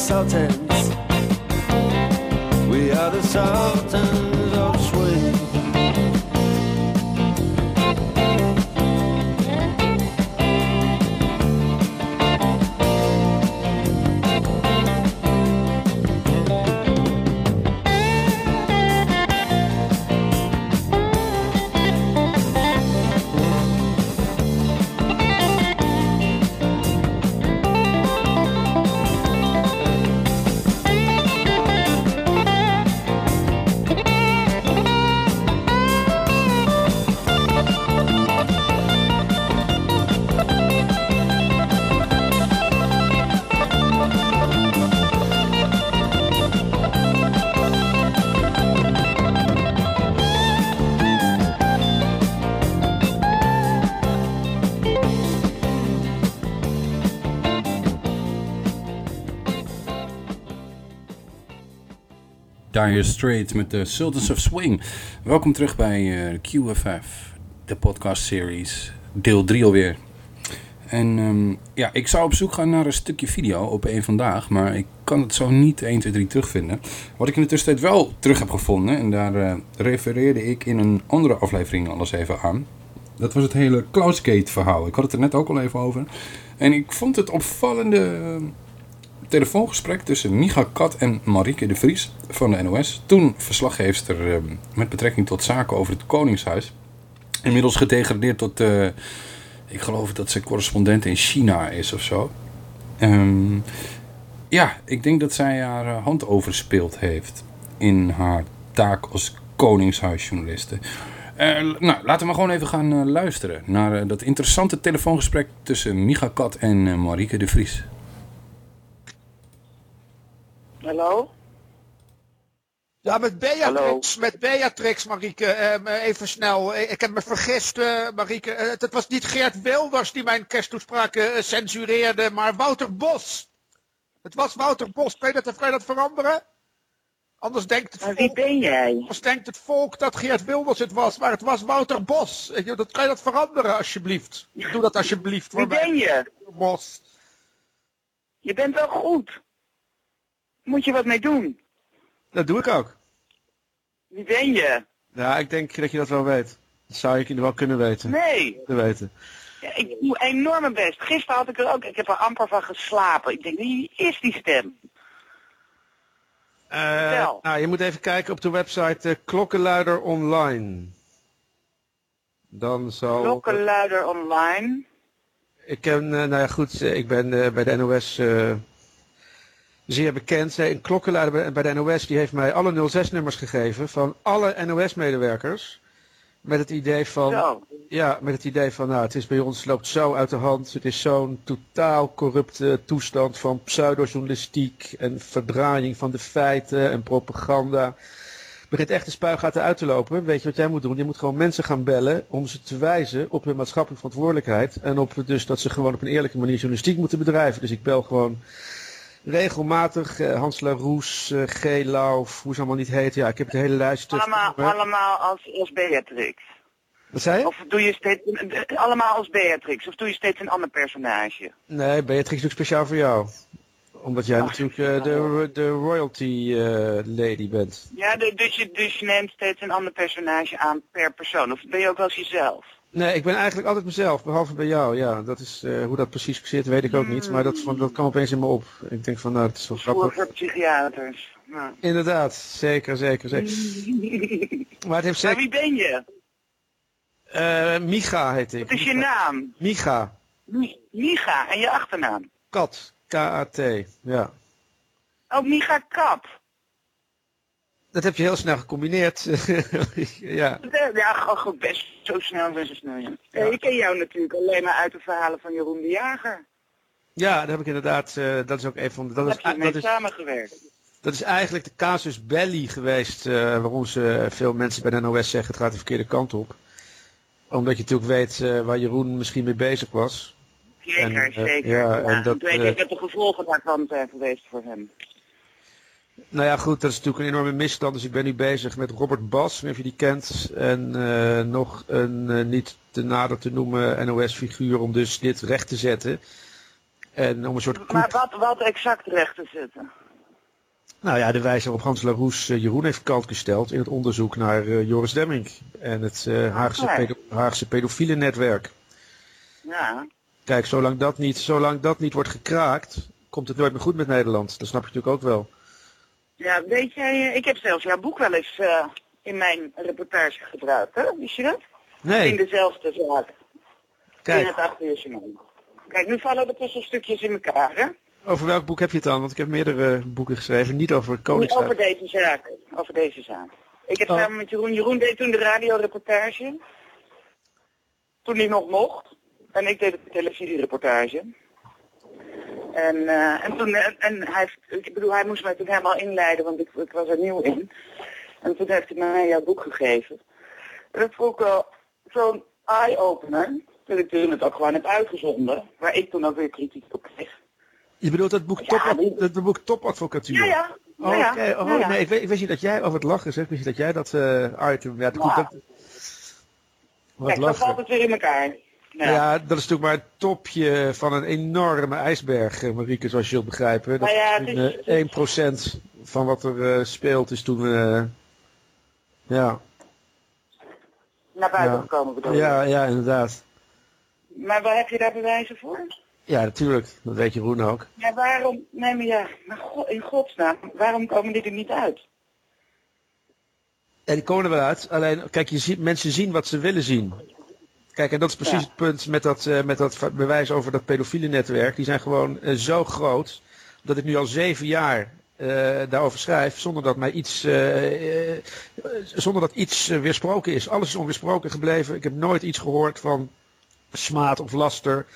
Sultan. Dire Straits met de Sultans of Swing. Welkom terug bij eh, QFF, de podcast series, deel 3 alweer. En ehm, ja, ik zou op zoek gaan naar een stukje video op één vandaag, maar ik kan het zo niet 1, 2, 3 terugvinden. Wat ik in de tussentijd wel terug heb gevonden, en daar eh, refereerde ik in een andere aflevering alles even aan. Dat was het hele Cloudskate verhaal. Ik had het er net ook al even over. En ik vond het opvallende eh, telefoongesprek tussen Micha Kat en Marieke de Vries van de NOS. Toen verslaggeefster eh, met betrekking tot zaken over het Koningshuis. Inmiddels gedegradeerd tot, eh, ik geloof dat ze correspondent in China is of zo. Ehm, ja, ik denk dat zij haar eh, hand overspeeld heeft in haar taak als Koningshuisjournaliste. Eh, nou, laten we gewoon even gaan luisteren naar dat interessante telefoongesprek tussen Micha Kat en Marieke de Vries. Hallo? Ja, met Beatrix, met Beatrix, Marieke. Ehm, even snel. Eh, Ik heb me vergist, eh, Marieke. Eh, het was niet Geert Wilders die mijn kersttoespraak eh, censureerde, maar Wouter Bos. Het was Wouter Bos. Kan je dat, kan je dat veranderen? Anders denkt het Maar wie ben jij? Anders denkt het volk dat Geert Wilders het was, maar het was Wouter Bos. Dat kan je dat veranderen, alsjeblieft. Doe dat alsjeblieft Wie ben je? Bos. Je bent wel goed. Moet je wat mee doen? Dat doe ik ook. Wie ben je? Ja, ik denk dat je dat wel weet. Dat zou ik wel kunnen weten. Nee. Te weten. Ja, ik doe enorm mijn best. Gisteren had ik er ook, ik heb er amper van geslapen. Ik denk, wie is die stem? Eh, nou, je moet even kijken op de website eh, Klokkenluider Online. Dan zal... Klokkenluider online. Ik ken, eh, nou ja goed, ik ben bij de NOS zeer bekend. Een klokkenluider bij- bij de NOS die heeft mij alle 06-nummers gegeven van alle NOS-medewerkers. Met het idee van, ja, met het idee van, nou, het is bij ons loopt zo uit de hand. Het is zo'n totaal corrupte toestand van pseudojournalistiek en verdraaiing van de feiten en propaganda. Het begint echt de spuigaten uit te lopen. Weet je wat jij moet doen? Je moet gewoon mensen gaan bellen om ze te wijzen op hun maatschappelijke verantwoordelijkheid. En op dus dat ze gewoon op een eerlijke manier journalistiek moeten bedrijven. Dus ik bel gewoon regelmatig eh, Hans Laroes, eh G. Lauf, hoe ze allemaal niet heten. Ja, ik heb het hele lijstje. Allemaal, allemaal als, als Beatrix. Wat zei je? Of doe je steeds, een- allemaal als Beatrix? Of doe je steeds een ander personage? Nee, Beatrix doe ik speciaal voor jou. Omdat jij natuurlijk eh, de, de royalty lady bent. Ja, de- dus, je, dus je neemt steeds een ander personage aan per persoon. Of ben je ook wel eens jezelf? Nee, ik ben eigenlijk altijd mezelf, behalve bij jou. Ja, dat is, eh, hoe dat precies zit, weet ik ook niet. Maar dat, van- dat kwam opeens in me op. Ik denk van, nou, dat is wel grappig. voor psychiaters. Nou. Inderdaad, zeker, zeker, zeker. Maar het heeft Maar zeker... wie ben je? Eh, Micha heet ik. Wat is je naam? Micha. Mi- Micha. En je achternaam? Kat. K-A-T. Ja. Oh, Micha Kap. Dat heb je heel snel gecombineerd. ja. Ja, gewoon best zo snel en zo snel. Ja. Eh, Ik ken jou natuurlijk alleen maar uit de verhalen van Jeroen de Jager. ja, daar heb ik inderdaad... eh, dat is ook een van de... Dat heb je mee dat is, samengewerkt. dat is eigenlijk de casus belli geweest... eh, waarom ze veel mensen bij de NOS zeggen... het gaat de verkeerde kant op. Omdat je natuurlijk weet waar Jeroen misschien mee bezig was. Zeker, En, zeker. ja, Ja, en dat, ik weet ik wat de gevolgen daarvan zijn geweest voor hem. Nou ja, goed, dat is natuurlijk een enorme misstand. Dus ik ben nu bezig met Robert Bas, of je die kent. En eh, nog een eh, niet te nader te noemen NOS-figuur om dus dit recht te zetten. En om een soort Maar wat, wat exact recht te zetten? Nou ja, de wijze waarop Hans Laroes eh, Jeroen heeft kant gesteld in het onderzoek naar Joris Demming. En het eh, Haagse, pedo Haagse pedofiele netwerk. Ja. Kijk, zolang dat, niet, zolang dat niet wordt gekraakt, komt het nooit meer goed met Nederland. Dat snap je natuurlijk ook wel. Ja, weet jij, eh, ik heb zelfs jouw boek wel eens eh, in mijn reportage gebruikt, hè? Wist je dat? Nee. In dezelfde zaak. Kijk. In het achterjournaal. Kijk, nu vallen de puzzelstukjes in elkaar, hè? Over welk boek heb je het dan? Want ik heb meerdere boeken geschreven, niet over Niet Koningshuis. over deze zaak. Over deze zaak. Ik heb Oh. samen met Jeroen, Jeroen deed toen de radioreportage. Toen hij nog mocht. En ik deed de televisiereportage. En, eh, en toen, eh, en hij, heeft- ik bedoel, hij moest mij toen helemaal inleiden, want ik, ik was er nieuw in. En toen heeft hij mij jouw boek gegeven. En dat vond ik wel zo'n eye-opener. Dat ik toen het ook gewoon heb uitgezonden. Waar ik toen ook weer kritiek op kreeg. Je bedoelt dat boek, top, dat boek Topadvocatuur? Ja, ja. Oh, Nou ja, oké. Oh, nou ja. nee, ik, weet, ik wist niet dat jij over het lachen zegt. Niet dat jij dat eh item... Ja, Ja. dat, wat Kijk, lachen. valt het weer in elkaar. Ja, dat is natuurlijk maar het topje van een enorme ijsberg, eh, Marieke, zoals je zult begrijpen. Dat Nou ja, is misschien, is- eh, 1% van wat er eh, speelt is toen... eh, ja, Naar buiten ja. gekomen bedoel je? ja, ja, inderdaad. Maar waar heb je daar bewijzen voor? Ja, natuurlijk. Dat weet Jeroen ook. Ja, waarom, nee maar ja, maar in godsnaam, waarom komen die er niet uit? Ja, die komen er wel uit. Alleen, kijk, je ziet, mensen zien wat ze willen zien. Kijk, en dat is precies Ja. het punt met dat, eh, met dat bewijs over dat pedofiele netwerk. Die zijn gewoon eh, zo groot dat ik nu al zeven jaar eh, daarover schrijf zonder dat mij iets, zonder dat iets weersproken is. Alles is onweersproken gebleven. Ik heb nooit iets gehoord van smaad of laster.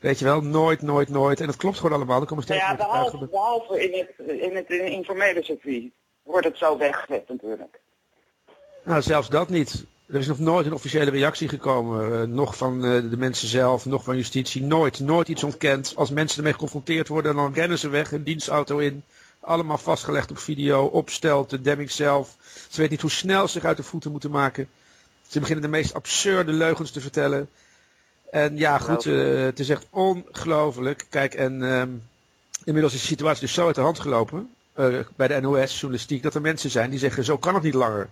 Weet je wel, nooit, nooit, nooit. En dat klopt gewoon allemaal. Komen Nou steeds ja, meer getuigen. behalve, behalve in het, in het in informele circuit wordt het zo weggezet natuurlijk. Nou, zelfs dat niet. Er is nog nooit een officiële reactie gekomen. eh, nog van eh, de mensen zelf, nog van justitie. Nooit, nooit iets ontkend. Als mensen ermee geconfronteerd worden, dan rennen ze weg, een dienstauto in. Allemaal vastgelegd op video, opstelt, de Demming zelf. Ze weten niet hoe snel ze zich uit de voeten moeten maken. Ze beginnen de meest absurde leugens te vertellen. En ja, goed, eh, het is echt ongelooflijk. Kijk, en ehm, inmiddels is de situatie dus zo uit de hand gelopen. bij de NOS, journalistiek, dat er mensen zijn die zeggen: zo kan het niet langer.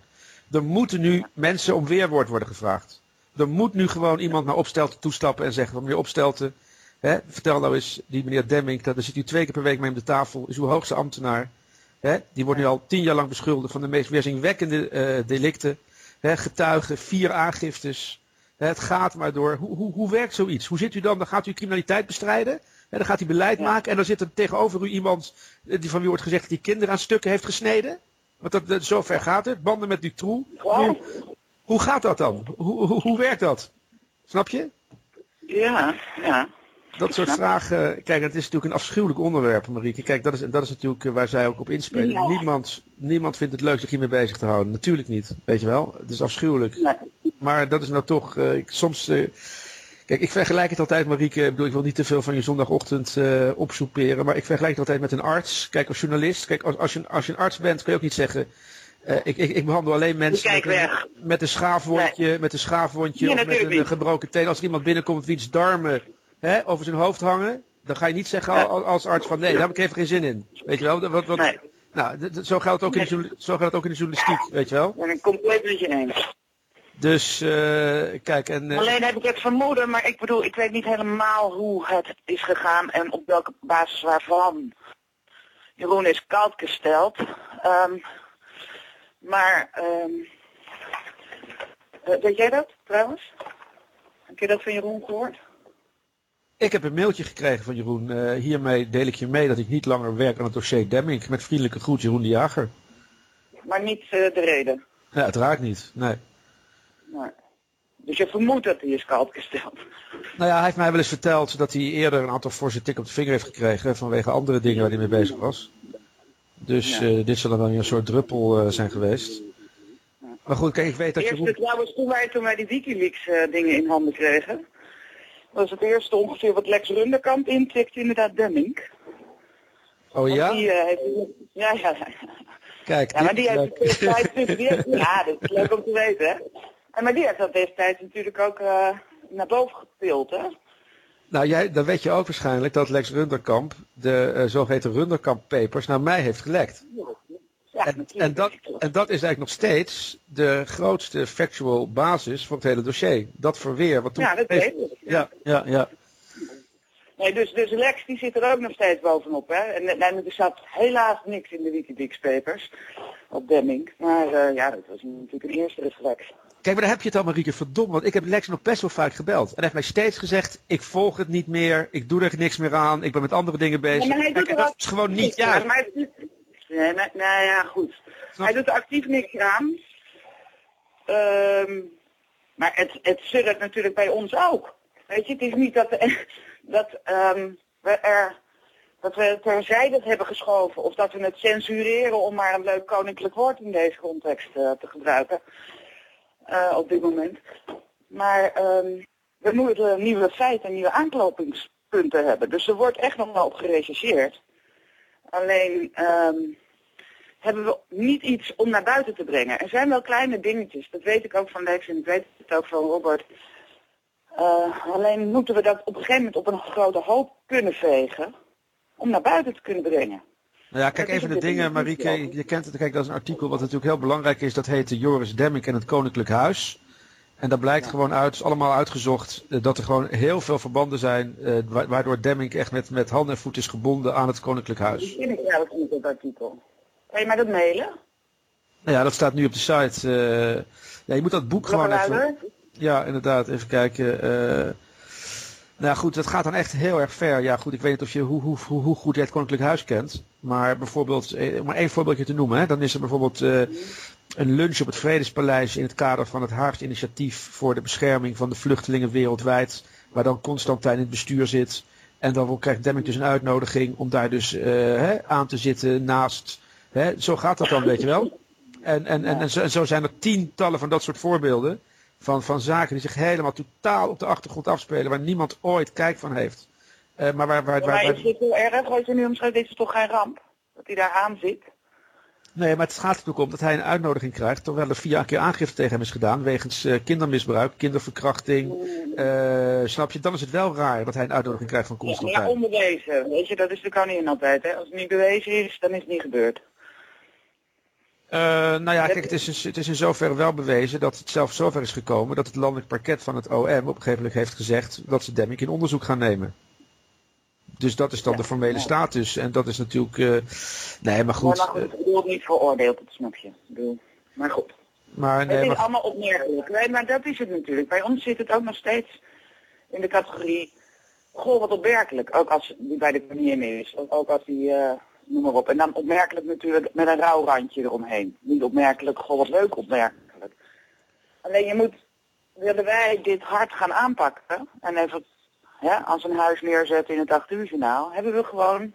Er moeten nu mensen om weerwoord worden gevraagd. Er moet nu gewoon iemand naar Opstelten toestappen en zeggen: van meneer Opstelten, hè, vertel nou eens, die meneer Demming, daar zit u twee keer per week mee om de tafel, is uw hoogste ambtenaar. Hè, die wordt nu al tien jaar lang beschuldigd van de meest weerzinwekkende eh, delicten. Hè, getuigen, vier aangiftes. Hè, het gaat maar door. Hoe, hoe, hoe werkt zoiets? Hoe zit u dan? Dan gaat u criminaliteit bestrijden. Hè, dan gaat u beleid maken. En dan zit er tegenover u iemand eh, die van wie wordt gezegd dat hij kinderen aan stukken heeft gesneden. Want dat, dat, zo ver gaat het. Banden met Dutroux. Nu, hoe gaat dat dan? Hoe, hoe, hoe werkt dat? Snap je? Ja, ja. Dat soort vragen. Kijk, het is natuurlijk een afschuwelijk onderwerp, Marieke. Kijk, dat is, dat is natuurlijk eh, waar zij ook op inspelen. Ja. Niemand, niemand vindt het leuk zich hiermee bezig te houden. Natuurlijk niet. Weet je wel? Het is afschuwelijk. Maar dat is nou toch. eh, ik, soms. eh, kijk, ik vergelijk het altijd, Marieke. Ik bedoel, ik wil niet te veel van je zondagochtend eh opsoeperen. Maar ik vergelijk het altijd met een arts. Kijk, als journalist. Kijk, als, als, je, als je een arts bent, kun je ook niet zeggen. eh, ik, ik, ik behandel alleen mensen met een, met een schaafwondje, met een schaafwondje Nee, of met een niet. gebroken teen. Als er iemand binnenkomt wiens darmen hè, over zijn hoofd hangen, dan ga je niet zeggen al- als arts van nee, daar heb ik even geen zin in. Weet je wel? Wat, wat, Nou, d- d- zo geldt het ook in de, zo geldt ook in de journalistiek, weet je wel? Ben ik compleet met je eens. Dus eh, kijk, en eh, Alleen heb ik het vermoeden, maar ik bedoel, ik weet niet helemaal hoe het is gegaan en op welke basis waarvan Jeroen is koud gesteld. Ehm, maar, ehm, eh, weet jij dat trouwens? Heb je dat van Jeroen gehoord? ik heb een mailtje gekregen van Jeroen. Hiermee deel ik je mee dat ik niet langer werk aan het dossier Demming. Met vriendelijke groet, Jeroen de Jager. Maar niet de reden. Ja, uiteraard niet. Nee. Nee. Dus je vermoedt dat hij is koud gesteld. Nou ja, hij heeft mij wel eens verteld dat hij eerder een aantal forse tik op de vinger heeft gekregen vanwege andere dingen waar hij mee bezig was. Dus eh, dit zal dan wel een soort druppel eh, zijn geweest. Maar goed, kijk, ik weet dat Eerste Jeroen... trouwens, toen wij, toen wij die Wikileaks eh, dingen in handen kregen, was het eerste ongeveer wat Lex Runderkamp intikte, inderdaad Demming. Oh ja? Die, heeft, ja, ja, ja. Kijk, ja, maar die heeft leuk. die heeft, ja, dat is leuk om te weten, hè. En, maar die heeft dat destijds natuurlijk ook eh, naar boven getild, hè. Nou, jij, dan weet je ook waarschijnlijk dat Lex Runderkamp de eh, zogeheten Runderkamp papers naar mij heeft gelekt. Ja, En, en, dat, en dat is eigenlijk nog steeds de grootste factual basis van het hele dossier. Dat verweer. Wat toen Ja, dat weet ik. Ja, ja, ja. Nee, dus, dus Lex die zit er ook nog steeds bovenop, hè. En, en er zat helaas niks in de Wikileaks papers op Demming. Maar eh, ja, dat was natuurlijk een eerste reflex. Kijk, maar daar heb je het al, Marieke. Verdomme, want ik heb Lex nog best wel vaak gebeld. En hij heeft mij steeds gezegd, ik volg het niet meer, ik doe er niks meer aan, ik ben met andere dingen bezig. Ja, Kijk, doet en dat is gewoon niet Ja, juist. maar Nee, maar, nou ja, goed. Hij doet actief niks aan. Ehm, maar het, het natuurlijk bij ons ook. Weet je, het is niet dat, dat, ehm, we er, dat we het terzijde hebben geschoven of dat we het censureren om maar een leuk koninklijk woord in deze context eh, te gebruiken. Eh, op dit moment. Maar ehm, we moeten nieuwe feiten en nieuwe aanknopingspunten hebben. Dus er wordt echt nog wel op gerechercheerd. Alleen, ehm, hebben we niet iets om naar buiten te brengen. Er zijn wel kleine dingetjes, dat weet ik ook van Lex en ik weet het ook van Robert. Eh, alleen moeten we dat op een gegeven moment op een grote hoop kunnen vegen om naar buiten te kunnen brengen. Nou ja, kijk even de dingen, Marieke, je kent het, kijk, dat is een artikel wat natuurlijk heel belangrijk is, dat heet Joris Demmink en het Koninklijk Huis. En daar blijkt gewoon uit, is allemaal uitgezocht, eh, dat er gewoon heel veel verbanden zijn, eh, wa- waardoor Demmink echt met, met hand en voet is gebonden aan het Koninklijk Huis. Die ken ik eigenlijk niet, dat artikel. Kan je mij dat mailen? Nou ja, dat staat nu op de site. eh, ja, je moet dat boek gewoon even... Ja, inderdaad, even kijken. eh. nou ja, goed, dat gaat dan echt heel erg ver. Ja, goed, ik weet niet of je, hoe, hoe, hoe, hoe goed je het Koninklijk Huis kent. Maar bijvoorbeeld, eh, om maar één voorbeeldje te noemen. Hè, dan is er bijvoorbeeld eh, een lunch op het Vredespaleis in het kader van het Haags initiatief voor de bescherming van de vluchtelingen wereldwijd. Waar dan Constantijn in het bestuur zit. En dan krijgt Demming dus een uitnodiging om daar dus eh, hè, aan te zitten naast. Hè, zo gaat dat dan, weet je wel. En, en, en, en, zo, en zo zijn er tientallen van dat soort voorbeelden. Van, van zaken die zich helemaal totaal op de achtergrond afspelen. Waar niemand ooit kijk van heeft. Eh, maar waar, waar, waar, is dit heel erg, als je nu omschrijft, dit is toch geen ramp? Dat hij daar aan zit? Nee, maar het gaat natuurlijk om dat hij een uitnodiging krijgt. Terwijl er vier keer aangifte tegen hem is gedaan. Wegens eh, kindermisbruik, kinderverkrachting. Eh, snap je? Dan is het wel raar dat hij een uitnodiging krijgt van Ja, Constantijn. onbewezen. Weet je, dat is de koningin altijd. Hè? Als het niet bewezen is, dan is het niet gebeurd. Eh, nou ja, kijk, het is, dus- het is in zoverre wel bewezen dat het zelfs zover is gekomen dat het landelijk parket van het OM op een gegeven moment heeft gezegd dat ze Demming in onderzoek gaan nemen. Dus dat is dan de formele status. En dat is natuurlijk. eh, nee, maar goed. maar, maar goed, ik bedoel niet veroordeeld, dat snap je. Ik bedoel, maar goed. Maar nee, het is maar, allemaal opmerkelijk. Nee, maar dat is het natuurlijk. Bij ons zit het ook nog steeds in de categorie, goh, wat opmerkelijk. Ook als die bij de koningin is. Ook, als die, eh, noem maar op. En dan opmerkelijk natuurlijk met een rauw randje eromheen. Niet opmerkelijk, goh, wat leuk opmerkelijk. Alleen je moet, willen wij dit hard gaan aanpakken en even ja, als een huis neerzetten in het 8 uur journaal, hebben we gewoon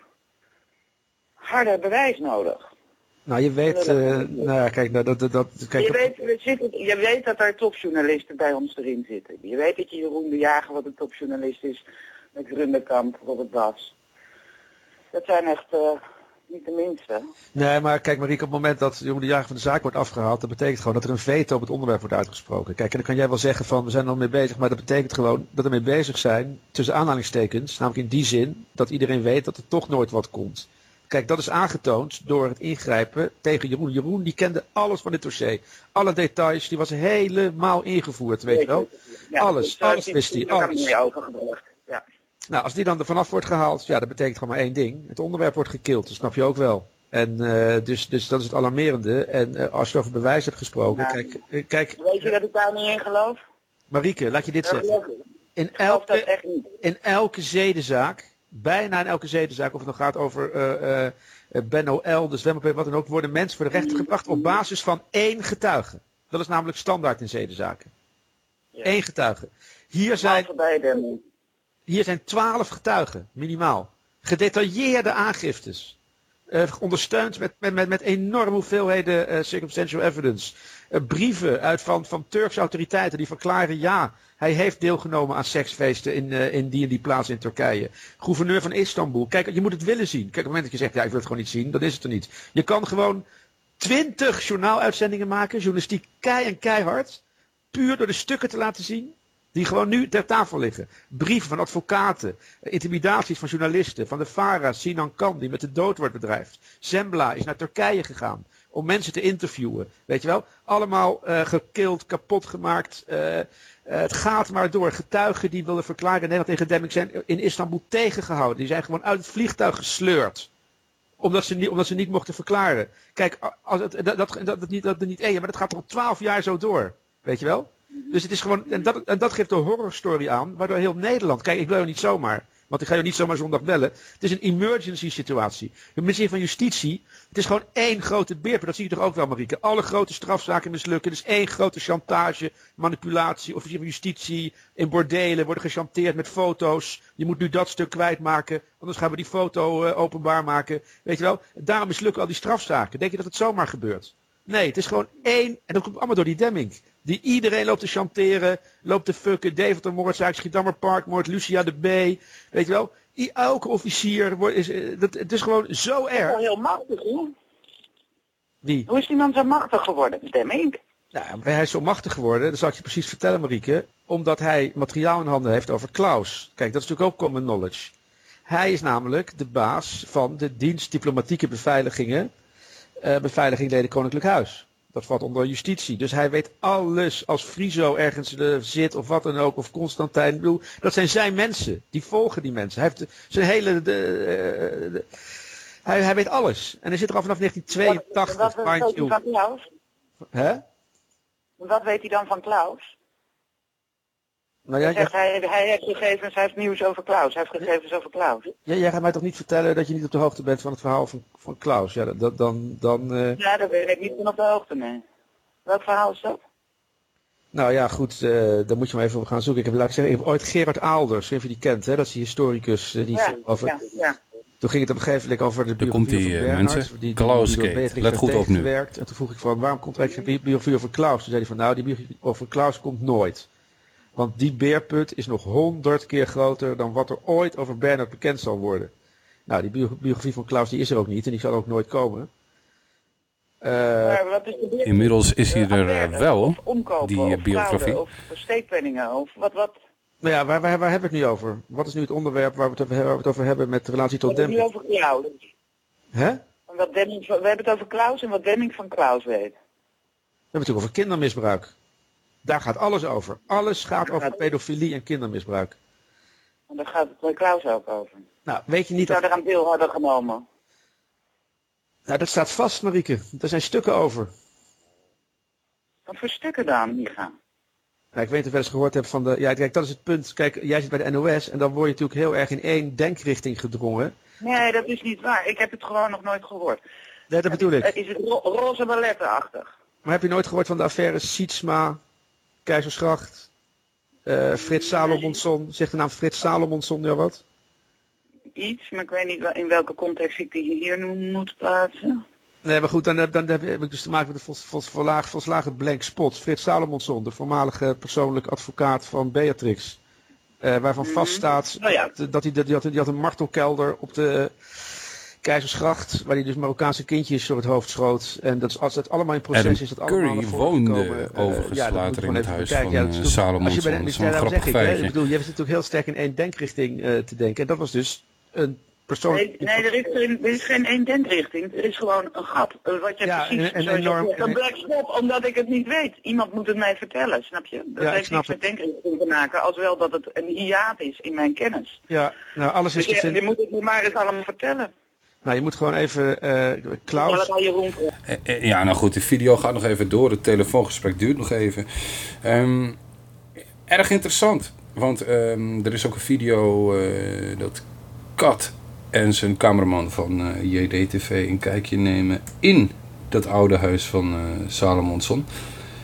harder bewijs nodig. nou, je weet. eh, nou ja, kijk, nou, dat, dat, dat, kijk, je, weet, we zitten, je weet dat er topjournalisten bij ons erin zitten. Je weet dat je Jeroen de Jager wat een topjournalist is, met Rundekamp, Robert Bas. Dat zijn echt eh, niet de minste. Nee, maar kijk Marieke, op het moment dat Jeroen de Jager van de zaak wordt afgehaald, dat betekent gewoon dat er een veto op het onderwerp wordt uitgesproken. Kijk, en dan kan jij wel zeggen van we zijn er al mee bezig, maar dat betekent gewoon dat we mee bezig zijn, tussen aanhalingstekens, namelijk in die zin dat iedereen weet dat er toch nooit wat komt. Kijk, dat is aangetoond door het ingrijpen tegen Jeroen. Jeroen die kende alles van dit dossier. Alle details, die was helemaal ingevoerd, weet je wel. Ja, alles, dus, eh, alles wist hij, alles. Ja. Nou, als die dan er vanaf wordt gehaald, ja, dat betekent gewoon maar één ding. Het onderwerp wordt gekild, dat snap je ook wel. En eh, dus, dus dat is het alarmerende. En eh, als je over bewijs hebt gesproken, kijk, eh, kijk, Weet je dat ik daar niet in geloof? Marieke, laat je dit zeggen. In elke, in elke zedenzaak, bijna in elke zedenzaak, of het dan gaat over Benno L, de zwemmer, wat dan ook, worden mensen voor de rechter gebracht op basis van één getuige. Dat is namelijk standaard in zedenzaken. Eén getuige. Hier zijn, hier zijn twaalf getuigen, minimaal. Gedetailleerde aangiftes. Eh, ondersteund met, met, met, enorme hoeveelheden eh, circumstantial evidence. Eh, brieven uit van, van Turkse autoriteiten die verklaren ja, hij heeft deelgenomen aan seksfeesten in, in die en die plaats in Turkije. Gouverneur van Istanbul. Kijk, je moet het willen zien. Kijk, op het moment dat je zegt, ja, ik wil het gewoon niet zien, dan is het er niet. Je kan gewoon twintig journaaluitzendingen maken, journalistiek kei en keihard, puur door de stukken te laten zien. Die gewoon nu ter tafel liggen. Brieven van advocaten. eh, Intimidaties van journalisten. Van de FARA, Sinan Kan, die met de dood wordt bedreigd. Zembla is naar Turkije gegaan. Om mensen te interviewen. Weet je wel? Allemaal eh gekild, kapot gemaakt. eh, het gaat maar door. Getuigen die willen verklaren Nederland tegen Demming zijn in Istanbul tegengehouden. Die zijn gewoon uit het vliegtuig gesleurd omdat ze, niet, omdat ze niet mochten verklaren. Kijk, als dat, dat, niet, dat niet één, maar dat gaat er al twaalf jaar zo door. Weet je wel? Dus het is gewoon, en dat, dat geeft de horrorstory aan, waardoor heel Nederland, kijk, ik bel je niet zomaar, want ik ga je niet zomaar zondag bellen. Het is een emergency situatie. De ministerie van Justitie, het is gewoon één grote beerput, dat zie je toch ook wel, Marieke. Alle grote strafzaken mislukken, het is één grote chantage, manipulatie, officier van Justitie, in bordelen worden gechanteerd met foto's. Je moet nu dat stuk kwijtmaken, anders gaan we die foto eh, openbaar maken. Weet je wel? Daarom mislukken al die strafzaken. Denk je dat het zomaar gebeurt? Nee, het is gewoon één, en dat komt allemaal door die Demming. Die iedereen loopt te chanteren, loopt te fucken. Deventer moordzaak, Schiedammer Parkmoord, Lucia de B. Weet je wel? I- Elke officier wordt, is, eh, dat, het is gewoon zo erg. heel machtig, hoor. Wie? Hoe is die man zo machtig geworden? Demming? Nou, hij is zo machtig geworden, dat zal ik je precies vertellen, Marieke. Omdat hij materiaal in handen heeft over Klaus. Kijk, dat is natuurlijk ook common knowledge. Hij is namelijk de baas van de dienst diplomatieke beveiligingen. eh beveiliging leden Koninklijk Huis. Dat valt onder justitie. Dus hij weet alles als Friso ergens eh, zit of wat dan ook. Of Constantijn. Ik bedoel, dat zijn zijn mensen. Die volgen die mensen. Hij heeft zijn hele... De, eh, de- hij, hij weet alles. En hij zit er al vanaf 1982. Wat weet mind hij you. van Klaus? Hè? Wat weet hij dan van Klaus? Nou ja, Hij zegt, jij, hij, hij heeft gegevens, hij heeft nieuws over Klaus. Hij heeft gegevens over Klaus. ja, jij gaat mij toch niet vertellen dat je niet op de hoogte bent van het verhaal van, van Klaus? Ja, dat, dan... dan eh, Ja, daar ben ik niet van op de hoogte mee. Welk verhaal is dat? Nou ja, goed, eh daar moet je maar even op gaan zoeken. Ik heb, laat ik zeggen, ik heb ooit Gerard Aalders, even die kent, hè? dat is die historicus. eh, die ja, over, ja, ja. Toen ging het op een gegeven moment over de biografie van Bernhard, mensen. Die, Klaus die Let goed op nu. tegengewerkt. En toen vroeg ik van, waarom komt er eigenlijk geen biografie over Klaus? Toen zei hij van, nou, die biografie over Klaus komt nooit. Want die beerput is nog honderd keer groter dan wat er ooit over Bernhard bekend zal worden. Nou, die bio- biografie van Klaus die is er ook niet en die zal ook nooit komen. Eh, Maar wat is de beer- Inmiddels is hij er eh, wel, omkopen, die of biografie. of steekpenningen, of wat, wat. nou ja, waar, waar, waar hebben we het nu over? Wat is nu het onderwerp waar we het over, we het over hebben met de relatie We tot hebben het nu Demming? over Klaus. Hè? Wat Demming, we hebben het over Klaus en wat Demming van Klaus weet. We hebben het natuurlijk over kindermisbruik. Daar gaat alles over. Alles gaat over pedofilie en kindermisbruik. En daar gaat het Klaus ook over. Nou, weet je niet Die zou dat... er aan deel hadden genomen. Nou, dat staat vast, Marieke. Er zijn stukken over. Wat voor stukken dan, Micha? Nou, ik weet niet of je eens gehoord hebt van de... Ja, kijk, dat is het punt. Kijk, jij zit bij de NOS en dan word je natuurlijk heel erg in één denkrichting gedrongen. Nee, dat is niet waar. Ik heb het gewoon nog nooit gehoord. Nee, dat bedoel ik. Het is het ro roze ballettenachtig. Maar heb je nooit gehoord van de affaire Sietsma, Keizersgracht, eh, Frits Salomonson? Zegt de naam Frits Salomonson jou wat? Iets, maar ik weet niet wel- in welke context ik die hier nu moet plaatsen. Nee, maar goed, dan, heb- dan heb ik dus te maken met de vol, vol, volslagen, volslagen blank spot. Frits Salomonson, de voormalige persoonlijk advocaat van Beatrix. eh, waarvan vaststaat Nou ja. dat, dat hij, dat, die had, die had een martelkelder op de Keizersgracht, waar hij dus Marokkaanse kindjes door het hoofd schoot. En dat is, als dat allemaal in proces Adam is, dat allemaal Curry woonde. Eh, overigens ja, dat moet later je in gewoon het even huis van, Ja, dat is eh, Salomon Als je bij de, ja, een zeg ik, hè, ik bedoel, je zit natuurlijk heel sterk in één denkrichting eh, te denken. En dat was dus een persoon... Nee, nee er, is, er, er is geen één denkrichting. Er is gewoon een gat. Wat je Ja, precies en- en zoals je enorm- zegt, en- een black spot, omdat ik het niet weet. Iemand moet het mij vertellen, snap je? Dat Ja, heeft niks met denkrichting te maken, als wel dat het een hiaat is in mijn kennis. Ja, nou alles is Dus je, moet het me maar eens allemaal vertellen. Nou, je moet gewoon even eh Zal Klaus... Eh, eh, Ja, nou goed, de video gaat nog even door. Het telefoongesprek duurt nog even. Ehm, erg interessant. Want ehm, er is ook een video eh, dat Kat en zijn cameraman van eh, JDTV een kijkje nemen in dat oude huis van eh Salomonson.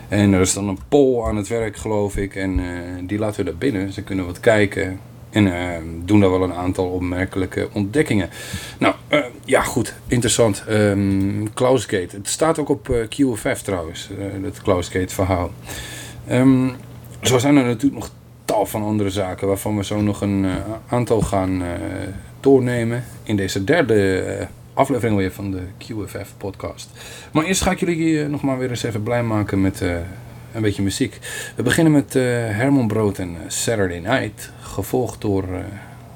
En er is dan een pol aan het werk, geloof ik. En eh, die laten we daar binnen. Ze kunnen wat kijken. En eh, doen daar wel een aantal opmerkelijke ontdekkingen. Nou, eh, ja goed, interessant. Ehm Klausgate. Het staat ook op eh, QFF trouwens, eh dat Klausgate verhaal. Ehm, zo zijn er natuurlijk nog tal van andere zaken waarvan we zo nog een aantal gaan doornemen in deze derde aflevering weer van de QFF podcast. Maar eerst ga ik jullie nog maar weer eens even blij maken met een beetje muziek. We beginnen met eh, Herman Brood en eh, Saturday Night, gevolgd door eh,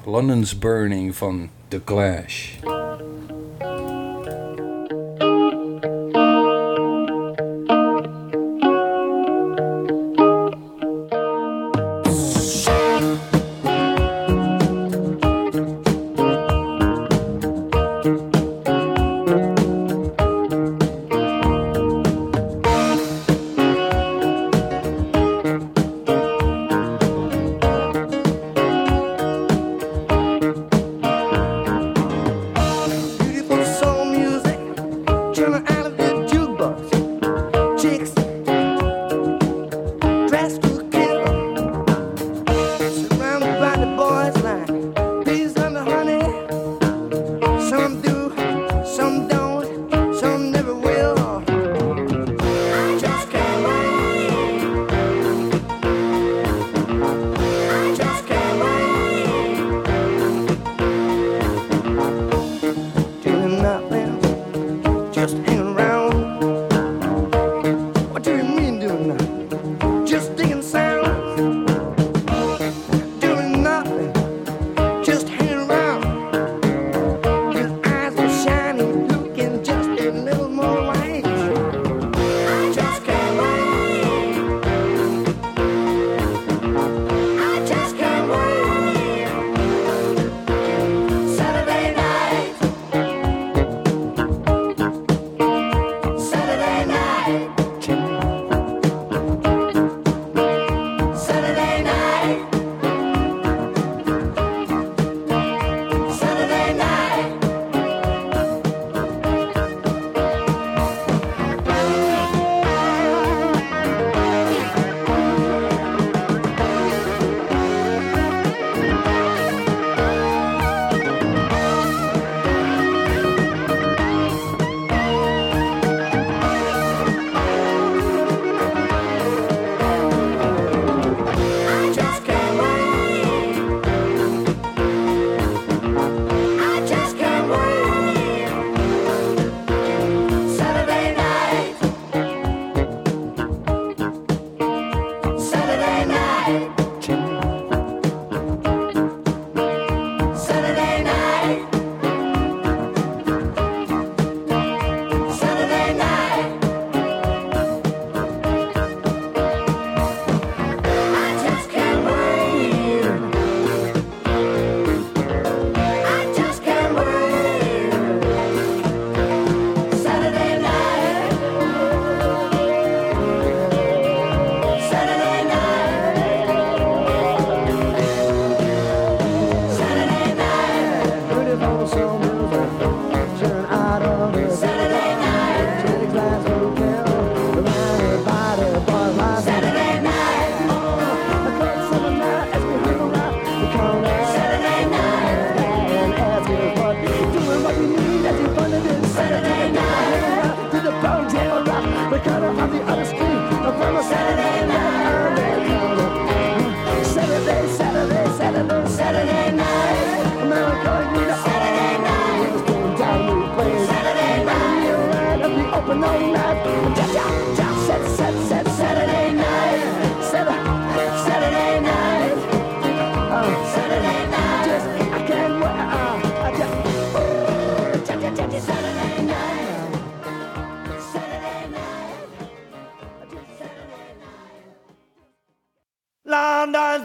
London's Burning van The Clash.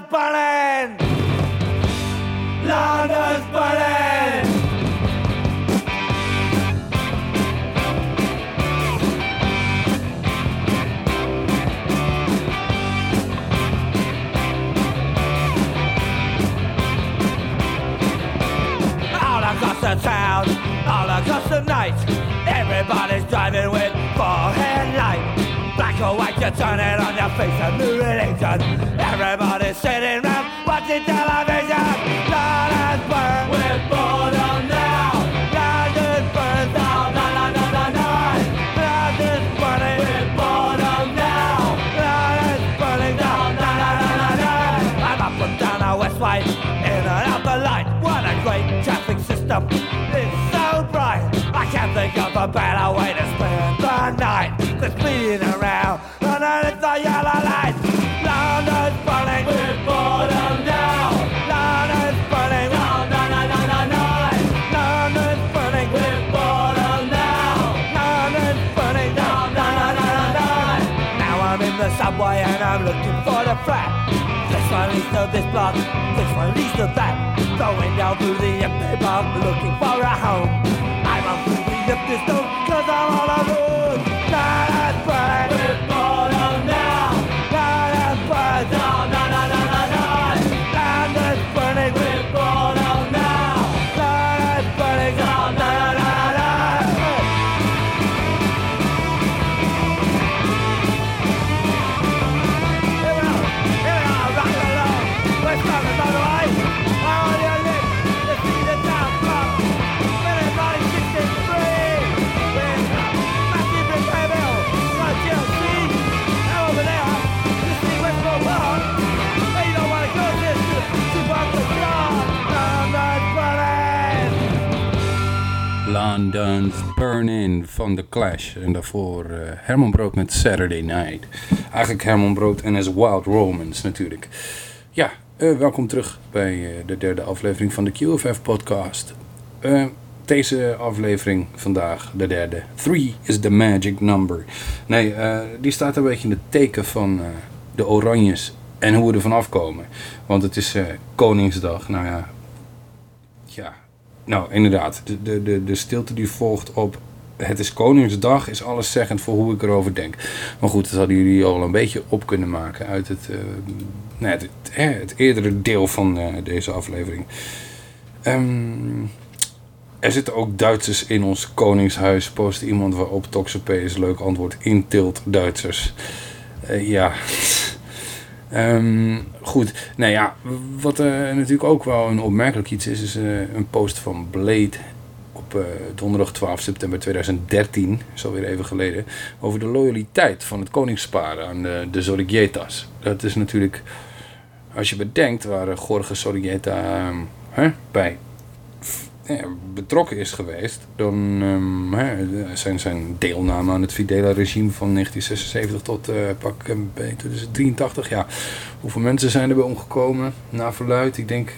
Burning! London's burning! All across the town, all across the night, everybody's driving with four headlight. Black or white, you turn it on your face, a new religion. Everybody's sitting round watching television. London's burn, we're boredom now. London's burn down, na na na na na. London's burning, we're boredom now. London's burning down, na na na na na. I'm up and down the west side, in and out the light. What a great traffic system! It's so bright. I can't think of a better way to spend the night than speeding around leads to this block, this one leads to that. Going down through the empty bar, looking for a home. I run through the empty stone, cause I'm all alone. London's Clash. En daarvoor eh, Herman Brood met Saturday Night. Eigenlijk Herman Brood en as Wild Romans natuurlijk. Ja, eh, welkom terug bij eh, de derde aflevering van de QFF podcast. Deze aflevering vandaag, de derde. Three is the magic number. Nee, die staat een beetje in het teken van de Oranjes en hoe we er vanaf komen. Want het is Koningsdag. Nou ja, ja, nou inderdaad. De, de, de, de stilte die volgt op het is Koningsdag is alles zeggend voor hoe ik erover denk. Maar goed, dat hadden jullie al een beetje op kunnen maken uit het, nou, het, het, eerdere deel van eh, deze aflevering. Ehm, er zitten ook Duitsers in ons Koningshuis. Post iemand waarop Toxopeus leuk antwoord intilt Duitsers. Eh, ja. Ehm, goed, nou ja, wat natuurlijk ook wel een opmerkelijk iets is, is een post van Blade op eh, donderdag 12 september 2013, is alweer even geleden, over de loyaliteit van het koningspaar aan de, de Zorrietas. Dat is natuurlijk, als je bedenkt waar eh, Jorge Zorrieta ehm, hè, bij eh, betrokken is geweest, dan ehm, zijn zijn deelname aan het Fidela-regime van 1976 tot eh, pak een beetje 2083. Ja, hoeveel mensen zijn er bij omgekomen? Na verluid, ik denk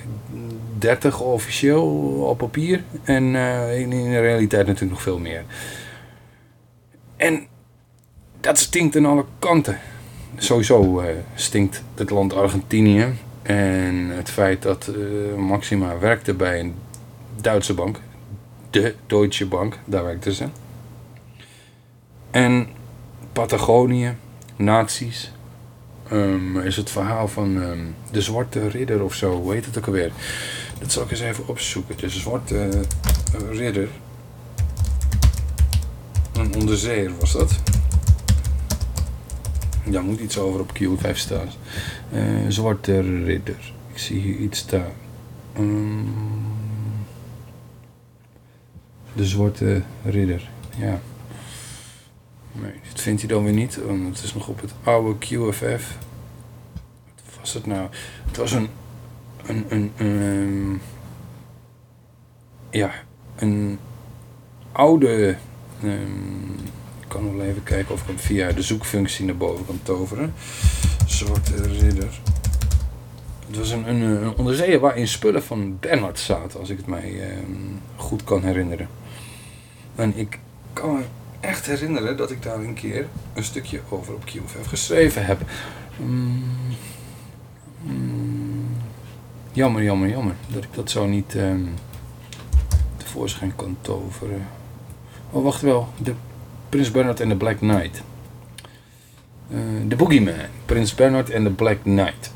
30 officieel op papier en eh, in, de realiteit natuurlijk nog veel meer. En dat stinkt aan alle kanten. Sowieso eh, stinkt het land Argentinië. En het feit dat eh, Maxima werkte bij een Duitse bank. De Deutsche Bank, daar werkte ze. En Patagonië, nazi's. ehm, is het verhaal van ehm, de Zwarte Ridder of zo, hoe heet het ook alweer? Dat zal ik eens even opzoeken. De Zwarte eh, Ridder. Een onderzeeër was dat. Daar moet iets over op Q5 staan. Eh, Zwarte Ridder. Ik zie hier iets staan. Ehm, de Zwarte Ridder. Ja. Nee, dit vindt hij dan weer niet, want het is nog op het oude QFF. Wat was het nou? Het was een. Een. een, ehm, ja, een oude. ehm, ik kan wel even kijken of ik hem via de zoekfunctie naar boven kan toveren. Zwarte Ridder. Het was een, een, onderzeeër waarin spullen van Bernhard zaten, als ik het mij ehm, goed kan herinneren. En ik kan me echt herinneren dat ik daar een keer een stukje over op QFF geschreven heb. Mm, Jammer, jammer, jammer. Dat ik dat zo niet ehm, tevoorschijn kan toveren. Oh, wacht wel. De Prins Bernard en de Black Knight. Eh, De Boogeyman. Prins Bernard en de Black Knight.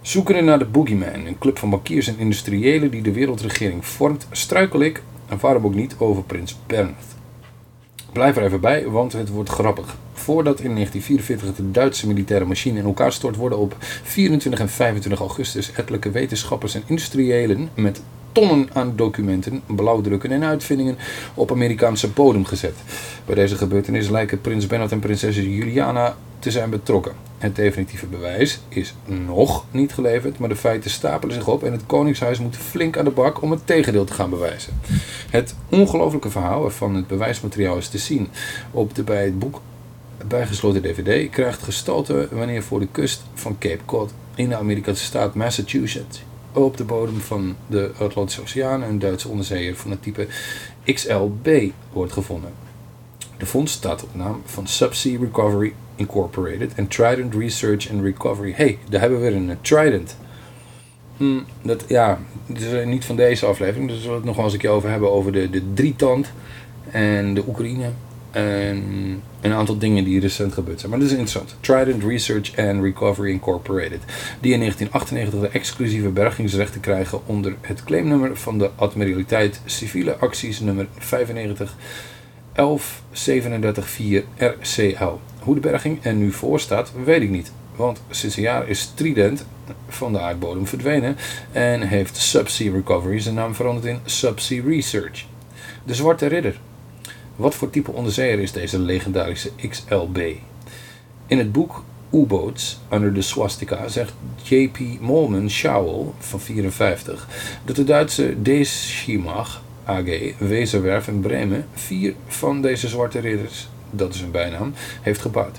Zoekende naar de Boogeyman, een club van bankiers en industriëlen die de wereldregering vormt, struikel ik, en waarom ook niet, over Prins Bernard. Blijf er even bij, want het wordt grappig. Voordat in 1944 de Duitse militaire machine in elkaar stort, worden op 24 en 25 augustus ettelijke wetenschappers en industriëlen met tonnen aan documenten, blauwdrukken en uitvindingen op Amerikaanse bodem gezet. Bij deze gebeurtenis lijken prins Bernhard en prinses Juliana te zijn betrokken. Het definitieve bewijs is nog niet geleverd, maar de feiten stapelen zich op en het Koningshuis moet flink aan de bak om het tegendeel te gaan bewijzen. Het ongelofelijke verhaal waarvan het bewijsmateriaal is te zien op de bij het boek bijgesloten dvd krijgt gestalte wanneer voor de kust van Cape Cod in de Amerikaanse staat Massachusetts op de bodem van de Atlantische Oceaan een Duitse onderzeeër van het type XLB wordt gevonden. De vondst staat op naam van Subsea Recovery Incorporated en Trident Research and Recovery. hey, daar hebben we een eh, Trident. Hm, dat, ja, het is eh, niet van deze aflevering, dus we zullen het nog wel eens een keer over hebben over de, de drietand en de Oekraïne. En een aantal dingen die recent gebeurd zijn. Maar dat is interessant. Trident Research and Recovery Incorporated. Die in 1998 de exclusieve bergingsrechten krijgen onder het claimnummer van de Admiraliteit Civiele Acties nummer 95 11374 RCL. Hoe de berging er nu voor staat, weet ik niet. Want sinds een jaar is Trident van de aardbodem verdwenen en heeft Subsea Recovery zijn naam veranderd in Subsea Research. De Zwarte Ridder. Wat voor type onderzeeër is deze legendarische XLB? In het boek U-Boats Under the Swastika zegt J.P. Molman Schouwel van 54 dat de Duitse Deeschimach AG Weserwerf in Bremen vier van deze zwarte ridders, dat is hun bijnaam, heeft gebouwd.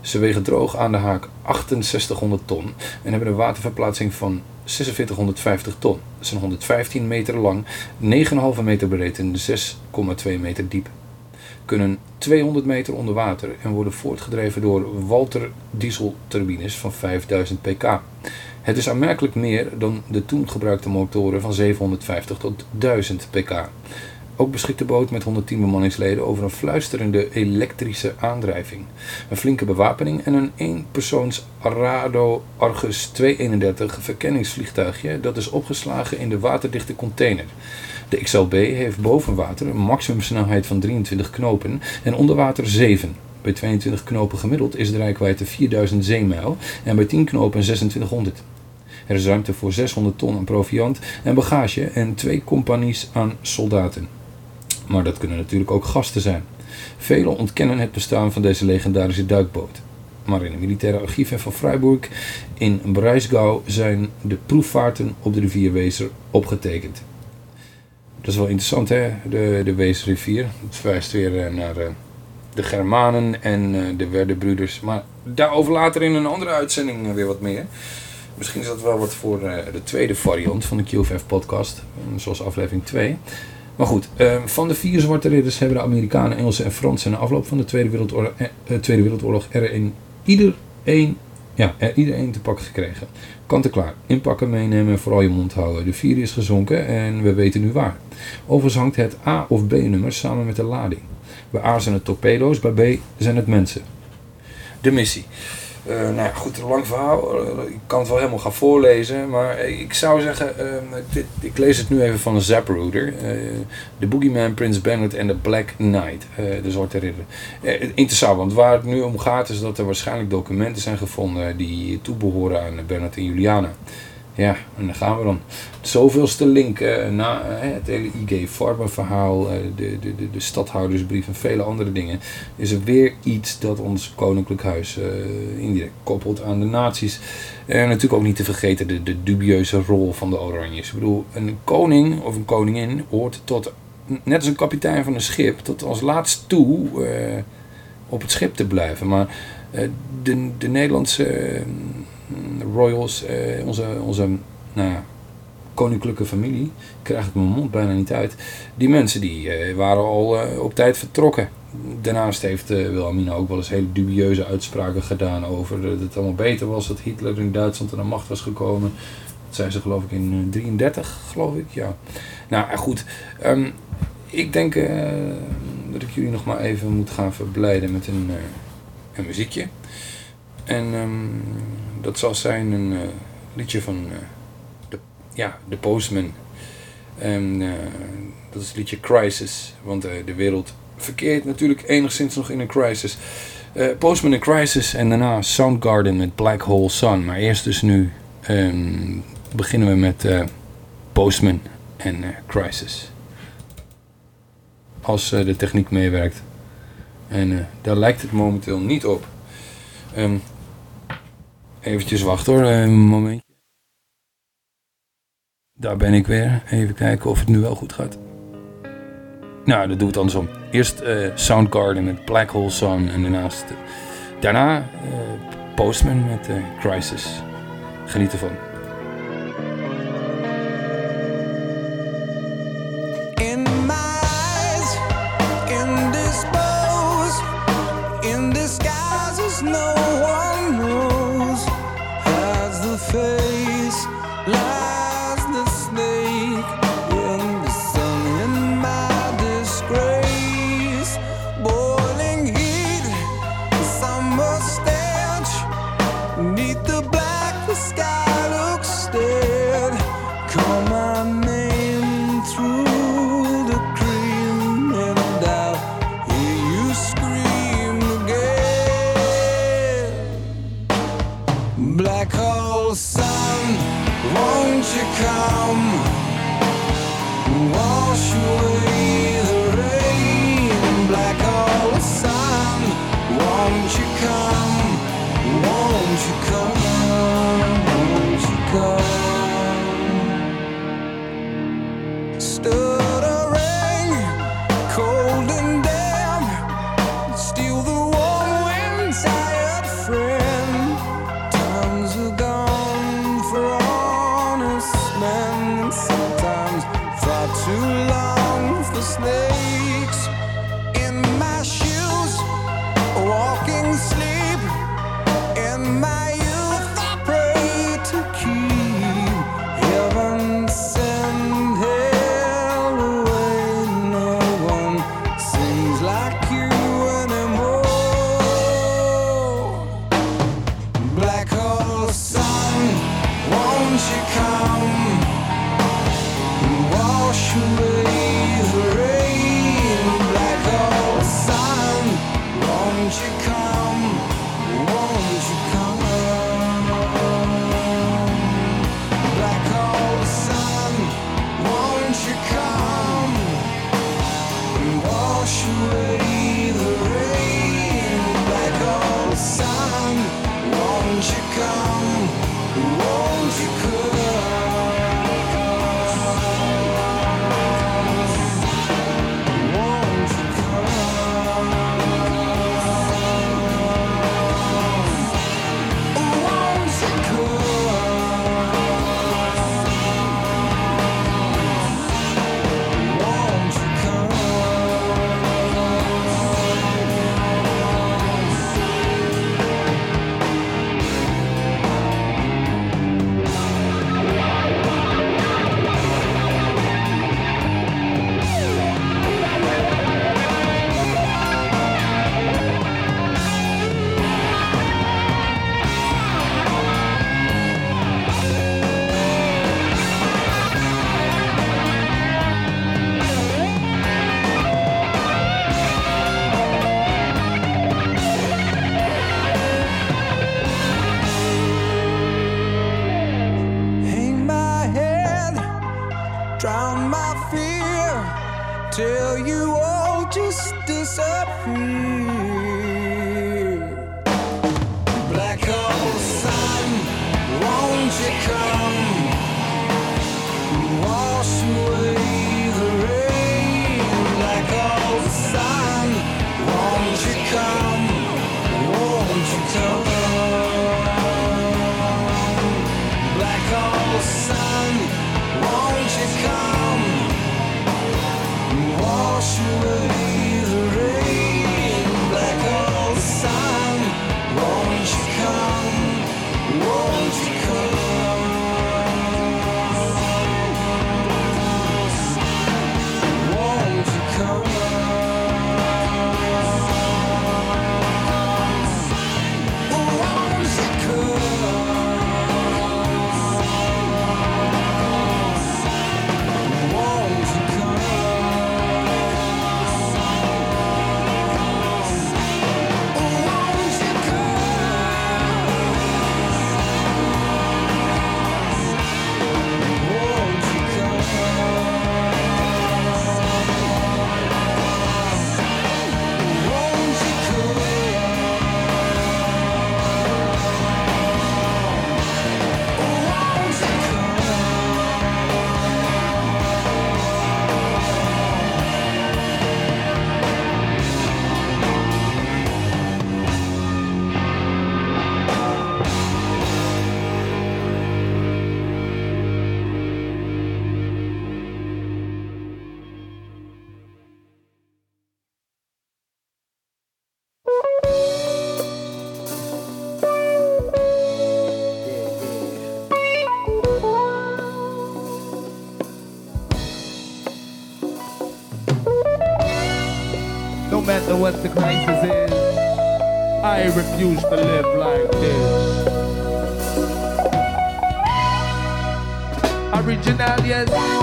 Ze wegen droog aan de haak 6800 ton en hebben een waterverplaatsing van 4650 ton. Dat zijn 115 meter lang, 9,5 meter breed en 6,2 meter diep. Kunnen 200 meter onder water en worden voortgedreven door Walter dieselturbines van 5000 pk. Het is aanmerkelijk meer dan de toen gebruikte motoren van 750 tot 1000 pk. Ook beschikt de boot met 110 bemanningsleden over een fluisterende elektrische aandrijving, een flinke bewapening en een eenpersoons Arado Argus 231 verkenningsvliegtuigje dat is opgeslagen in de waterdichte container. De XLB heeft boven water een maximumsnelheid van 23 knopen en onder water 7. Bij 22 knopen gemiddeld is de rijkwijde 4000 zeemijl en bij 10 knopen 2600. Er is ruimte voor 600 ton aan proviand en bagage en twee companies aan soldaten. Maar dat kunnen natuurlijk ook gasten zijn. Velen ontkennen het bestaan van deze legendarische duikboot. Maar in de militaire archieven van Freiburg in Breisgau zijn de proefvaarten op de rivier Weser opgetekend. Dat is wel interessant hè, de, de Weesrivier. Het verwijst weer eh, naar eh, de Germanen en eh, de Werderbroeders. Maar daarover later in een andere uitzending weer wat meer. Misschien is dat wel wat voor de tweede variant van de QFF podcast, eh, zoals aflevering 2. Maar goed, eh, van de vier zwarte ridders hebben de Amerikanen, Engelsen en Fransen na afloop van de Tweede Wereldoorlog, eh, eh, er in ieder een, ja, er iedereen te pakken gekregen. Kant en klaar. Inpakken, meenemen en vooral je mond houden. De vier is gezonken en we weten nu waar. Overigens hangt het A of B-nummer samen met de lading. Bij A zijn het torpedo's, bij B zijn het mensen. De missie. Eh, nou ja, goed, een lang verhaal. Eh, ik kan het wel helemaal gaan voorlezen. Maar ik zou zeggen, eh, dit, ik lees het nu even van Zapruder. Eh The Boogeyman, Prince Bernard en The Black Knight. de Zwarte Ridder. Interessant, want waar het nu om gaat is dat er waarschijnlijk documenten zijn gevonden die toebehoren aan Bernard en Juliana. Ja, en daar gaan we dan. Zoveelste link eh, na eh, het hele IG Farben verhaal, eh, de, de, de, de stadhoudersbrief en vele andere dingen, is er weer iets dat ons koninklijk huis indirect koppelt aan de nazi's. En natuurlijk ook niet te vergeten de, de dubieuze rol van de Oranjes. Ik bedoel, een koning of een koningin hoort tot, net als een kapitein van een schip, tot als laatst toe op het schip te blijven. Maar de, de Nederlandse Mm, royals, eh, onze, onze nou ja, koninklijke familie, krijg ik mijn mond bijna niet uit. Die mensen die eh, waren al eh, op tijd vertrokken. Daarnaast heeft Wilhelmina ook wel eens hele dubieuze uitspraken gedaan over dat het allemaal beter was dat Hitler in Duitsland aan de macht was gekomen. Dat zijn ze geloof ik in 33, geloof ik, ja. Nou goed, ehm, ik denk dat ik jullie nog maar even moet gaan verblijden met een, een muziekje. En ehm, dat zal zijn een eh, liedje van eh, de, ja, de Postman. En eh, dat is het liedje Crisis, want de wereld verkeert natuurlijk enigszins nog in een crisis. Postman in Crisis en daarna Soundgarden met Black Hole Sun. Maar eerst dus nu ehm, beginnen we met Postman en Crisis als de techniek meewerkt. En daar lijkt het momenteel niet op. Um, Eventjes wachten hoor, een momentje. Daar ben ik weer. Even kijken of het nu wel goed gaat. Nou, dat doe ik andersom. Eerst uh, Soundgarden met Black Hole Sun en daarnaast... Eh, daarna eh, Postman met Crisis. Geniet ervan. What the crisis is. I refuse to live like this. Original, yes.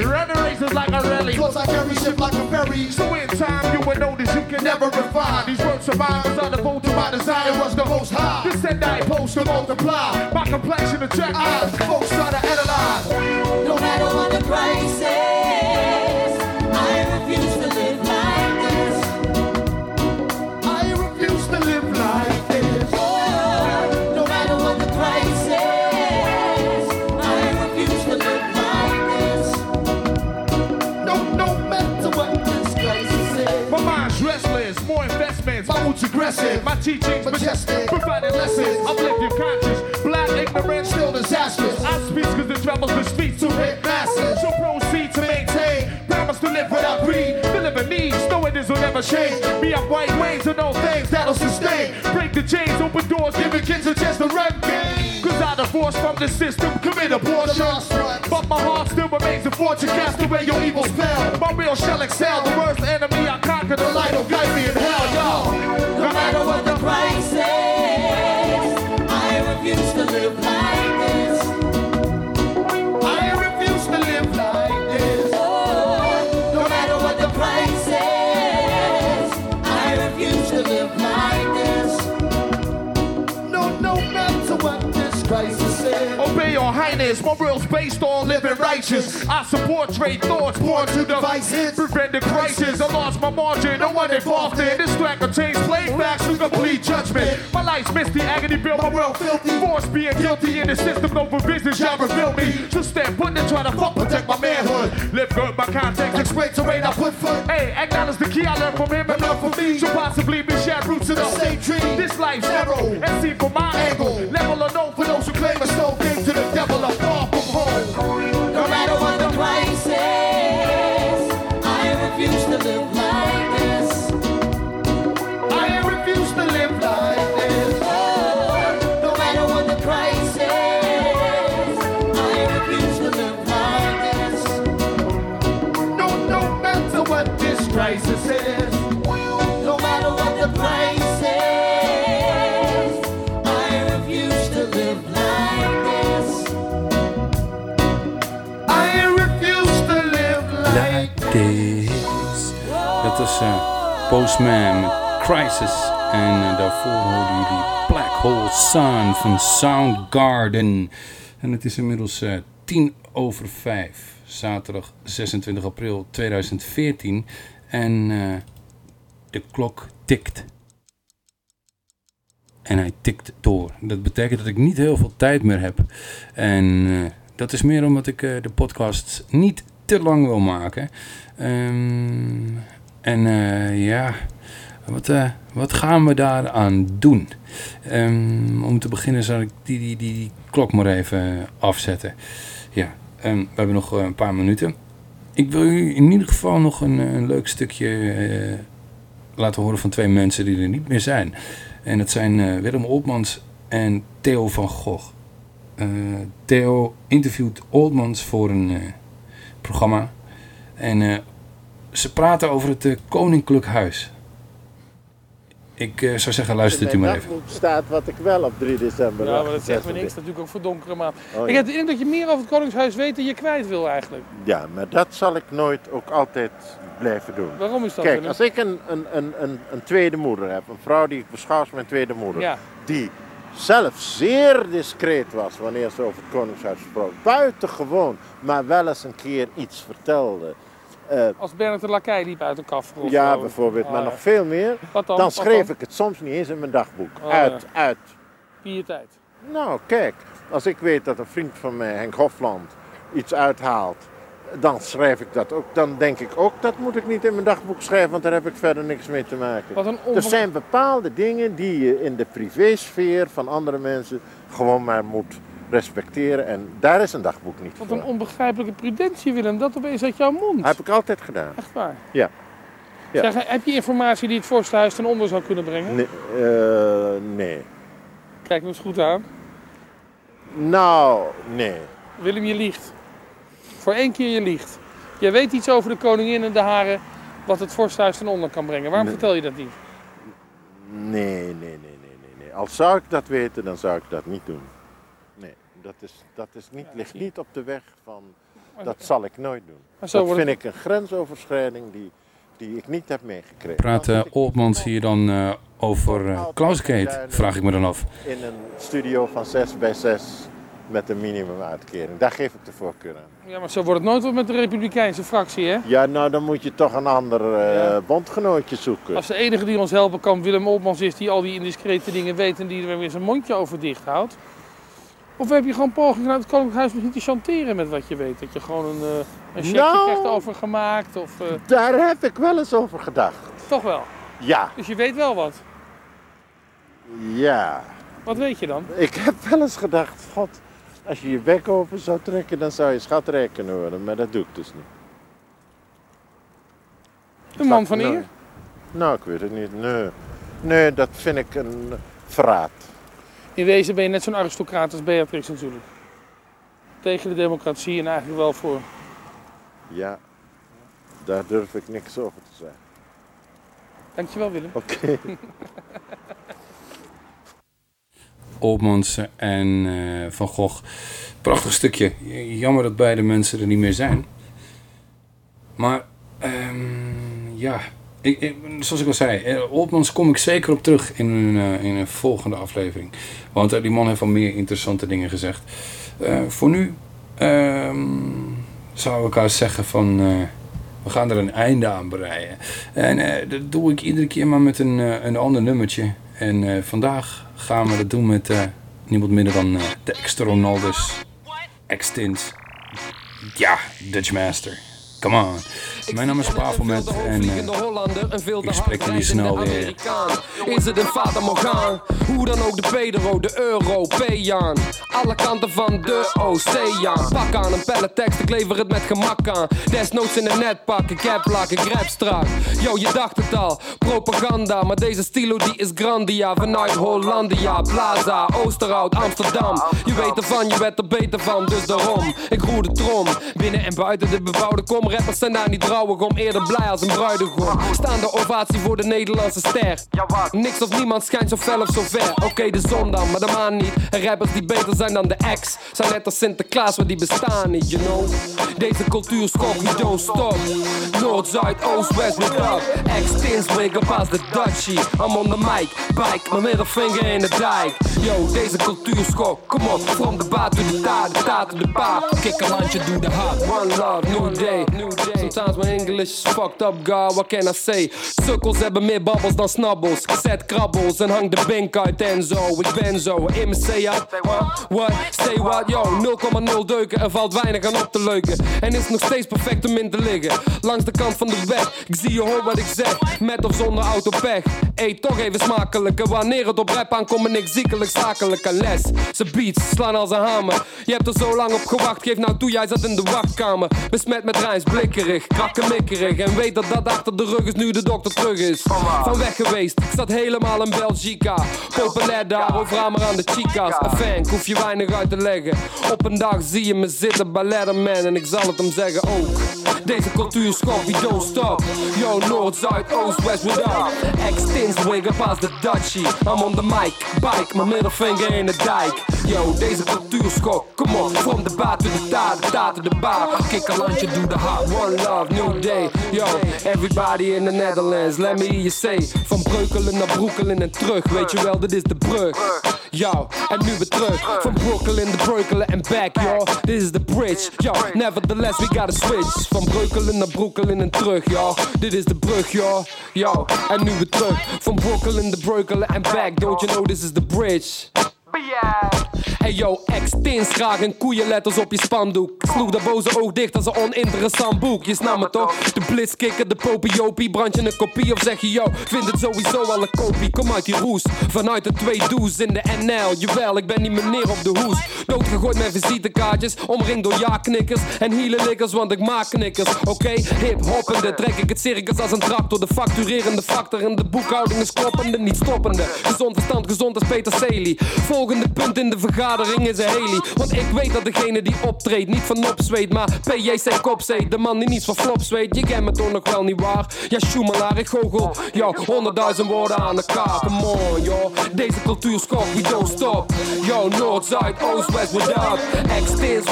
Temporarily. Running races like a rally. Close I carry ship like a ferry. So in time you will notice you can never refine These words of mine was the to my desire was the most high This said I post to multiply My complexion attract eyes troubles the streets to hit masses So proceed to maintain. Promise to live without greed Deliver needs, no it is will never change. Me up white ways and all things that'll sustain. Break the chains, open doors, giving kids a chance to run. Game Cause I divorce from the system, commit abortion. But my heart still remains a fortune Cast away your evil spell. My real shall excel The worst highness, my real's based on living righteous. I support trade thoughts, born to devices. Prevent the crisis, I lost my margin, no one involved in. This track will change facts to complete judgment. My life's misty, agony built my world filthy. Force being guilty in the system, no provision shall reveal me. So stand put and try to fuck, protect my manhood. Live good, my context, explain terrain, I put foot. Hey, acknowledge the key I learned from him and learned from me. So possibly be shared roots in the same tree. This life's narrow, and see from my angle. Level or no Eh, Postman Crisis. En eh, daarvoor hoorden jullie Black Hole Sun van Soundgarden. En het is inmiddels eh, tien over vijf. Zaterdag 26 april 2014. En de klok tikt. En hij tikt door. Dat betekent dat ik niet heel veel tijd meer heb. En dat is meer omdat ik de podcast niet te lang wil maken. Ehm, en eh, ja, wat, eh, wat gaan we daaraan doen? Ehm, om te beginnen zal ik die, die, die, klok maar even afzetten. Ja, ehm, we hebben nog eh, een paar minuten. Ik wil u in ieder geval nog een, leuk stukje laten horen van twee mensen die er niet meer zijn. En dat zijn Willem Oltmans en Theo van Gogh. Theo interviewt Oltmans voor een programma. En ze praten over het eh, Koninklijk Huis. Ik eh, zou zeggen, luistert u In maar even. dagboek staat wat ik wel op 3 december Ja, maar dat zegt me niks natuurlijk ook voor donkere maand. Oh, Ik ja. heb de indruk dat je meer over het Koningshuis weet dan je kwijt wil eigenlijk. Ja, maar dat zal ik nooit ook altijd blijven doen. Waarom is dat, Kijk, als ik een, een, een, een, een tweede moeder heb, een vrouw die ik beschouw als mijn tweede moeder, Ja. die zelf zeer discreet was wanneer ze over het Koningshuis sprak, buitengewoon, maar wel eens een keer iets vertelde. Eh, Als Bernard de Lakij liep uit een kaf. ja, zo. bijvoorbeeld, maar Ah, nog veel meer. Wat dan? Dan Wat schreef dan? ik het soms niet eens in mijn dagboek. Oh, uit, ja. uit. Pietertijd. Nou, kijk, als ik weet dat een vriend van mij, Henk Hofland, iets uithaalt, dan schrijf ik dat ook. Dan denk ik ook, dat moet ik niet in mijn dagboek schrijven, want daar heb ik verder niks mee te maken. Wat een onbe- Er zijn bepaalde dingen die je in de privésfeer van andere mensen gewoon maar moet respecteren. En daar is een dagboek niet Wat voor. een onbegrijpelijke prudentie, Willem. Dat opeens uit jouw mond. Heb ik altijd gedaan. Echt waar. Ja. Ja. Zeg, heb je informatie die het Vorstenhuis ten onder zou kunnen brengen? Nee. eh, nee. Kijk me eens goed aan. Nou, nee. Willem, je liegt. Voor één keer je liegt. Je weet iets over de koningin en de haren wat het Vorstenhuis ten onder kan brengen. Waarom Nee. vertel je dat niet? Nee, nee, nee, nee, nee, nee. Als zou ik dat weten, dan zou ik dat niet doen. Dat, is, dat is niet, ligt niet op de weg van. Dat zal ik nooit doen. Dat vind ik een grensoverschrijding die, die ik niet heb meegekregen. Praat uh, Oltmans hier dan eh, over uh, Klauskate, vraag ik me dan af. In een studio van 6 bij 6 met een minimumuitkering. Daar geef ik de voorkeur aan. Ja, maar zo wordt het nooit wat met de Republikeinse fractie, hè? Ja, nou dan moet je toch een ander uh, bondgenootje zoeken. Als de enige die ons helpen kan Willem Oltmans is die al die indiscrete dingen weet en die er weer zijn mondje over dicht houdt. Of heb je gewoon pogingen naar het Koninklijk misschien te chanteren met wat je weet? Dat je gewoon een, uh, een checkje Nou, krijgt overgemaakt? Of, uh... Daar heb ik wel eens over gedacht. Toch wel? Ja. Dus je weet wel wat? Ja. Wat weet je dan? Ik heb wel eens gedacht, god, als je je bek open zou trekken, dan zou je schatrijk kunnen worden. Maar dat doe ik dus niet. Een man van eer? Nou, nou, ik weet het niet. Nee. nee, dat vind ik een verraad. In wezen ben je net zo'n aristocraat als Beatrix natuurlijk. Tegen de democratie en eigenlijk wel voor. Ja, daar durf ik niks over te zeggen. Dankjewel Willem. Oké. Okay. Olmans en uh, Van Gogh. Prachtig stukje. Jammer dat beide mensen er niet meer zijn. Maar, um, ja, ik, zoals ik al zei, Oltmans kom ik zeker op terug in een, uh, in een volgende aflevering. Want uh, die man heeft al meer interessante dingen gezegd. Voor nu um, zou ik haar zeggen van... we gaan er een einde aan breien. En dat doe ik iedere keer maar met een, een ander nummertje. En vandaag gaan we dat doen met niemand minder dan de ex-Ronaldus, ex-Tins. Ja, Dutch Master. Come on. Mijn naam is Pavelmet en uh, ik spreek jullie snel weer. Is het een Fata Morgaan? Hoe dan ook de Pedro, de Euro, P-Jaan. Alle kanten van de Oceaan. Pak aan een pelletekst, ik lever het met gemak aan. Desnoods in een netpak, ik heb lak, ik rap strak. Yo, je dacht het al, propaganda. Maar deze stilo die is grandia. Vanuit Hollandia, Plaza, Oosterhout, Amsterdam. Je weet ervan, je werd er beter van, dus daarom. Ik roer de trom, binnen en buiten de bebouwde kom. Rappers zijn daar niet trouwig om, eerder blij als een bruidegom. Staande ovatie voor de Nederlandse ster. Niks of niemand schijnt zo fel of zo ver. Oké, okay, de zon dan, maar de maan niet. En rappers die beter zijn dan de ex. Zijn net als Sinterklaas, maar die bestaan niet, you know. Deze cultuur schok, we don't stop. Noord, Zuid, Oost, West, we up. Ex-tins, wake up als de Dutchie. I'm on the mic, bike, mijn middelvinger in de dijk. Yo, deze cultuur schok, come on. From the bar to the ta, de ta to the pa. Kick een handje, doe de hard. One love, new day. Sometimes my English is fucked up, God, what can I say? Sukkels hebben meer babbels dan snabbels. Zet krabbels en hang de bink uit en zo. Ik ben zo, in mijn CA. What? Stay what? Yo, 0,0 deuken, er valt weinig aan op te leuken. En is nog steeds perfect om in te liggen. Langs de kant van de weg, ik zie je hoor wat ik zeg. Met of zonder autopech. Eet toch even smakelijker. Wanneer het op rap aankomt en ik ziekelijk zakelijke les. Ze beats slaan als een hamer. Je hebt er zo lang op gewacht, geef nou toe, jij zat in de wachtkamer. Besmet met rijns, blikkerig. Akkemikkerig en weet dat dat achter de rug is nu de dokter terug is. Van weg geweest, ik zat helemaal in Belgica. Populair daar, overal maar aan de chicas. Een fan, ik hoef je weinig uit te leggen. Op een dag zie je me zitten bij Letterman en ik zal het hem zeggen ook. Deze cultuur schok, we don't stop. Yo, Noord, Zuid, Oost, West, what up? Extins wigger past the Dutchie. I'm on the mic, bike, my middle finger in de dijk. Yo, deze cultuur come on. From the bar to the tar, the tar to the bar. Kick a lunch, do the hot, one love, Yo, everybody in the Netherlands, let me hear you say. Van Breukelen naar Broekelen en terug, weet je wel, dit is de brug. Yo, en nu weer terug. Van Brooklyn to Breukelen en back, yo. This is the bridge, yo. Nevertheless, we gotta switch. Van Breukelen naar Broekelen en terug, yo. Dit is de brug, yo. Yo, en nu weer terug. Van Brooklyn to Breukelen en back. Don't you know this is the bridge? Hey yo, ex-tins graag en koeienletters op je spandoek. Sloeg dat boze oog dicht als een oninteressant boek. Je snapt me toch? De blitzkikker, de popiopie. Brand je een kopie of zeg je yo, vind het sowieso al een kopie. Kom uit die roes, vanuit de twee does in de NL. Jawel, ik ben niet meneer op de hoes. Doodgegooid met visitekaartjes, omringd door ja-knikkers en hielenlikkers, want ik maak knikkers. Oké, hip-hoppende, trek ik het circus als een tractor. De facturerende factor en de boekhouding is kloppende, niet stoppende. Gezond verstand, gezond als Peter Celi. Volgende punt in de vergadering is een Haley. Want ik weet dat degene die optreedt niet van opzweet, maar PJC Kopzee, de man die niets van flops weet. Je kent me toch nog wel niet waar? Ja, Schumelaar, ik goochel, yo, honderdduizend woorden aan elkaar. Come on, yo, deze cultuur schok, we don't stop. Yo, Noord, Zuid, Oost, West, what up?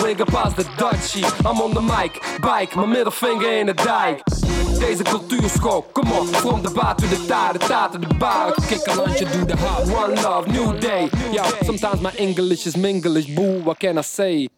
Wigger past the Dutchie. I'm on the mic, bike, mijn middelvinger in de dijk. Deze cultuur schok, come on, from the bar to tar, the tar to the bar. Kick a lunch, do the hot, one love, new day. Yo, sometimes my English is minglish, boo, what can I say?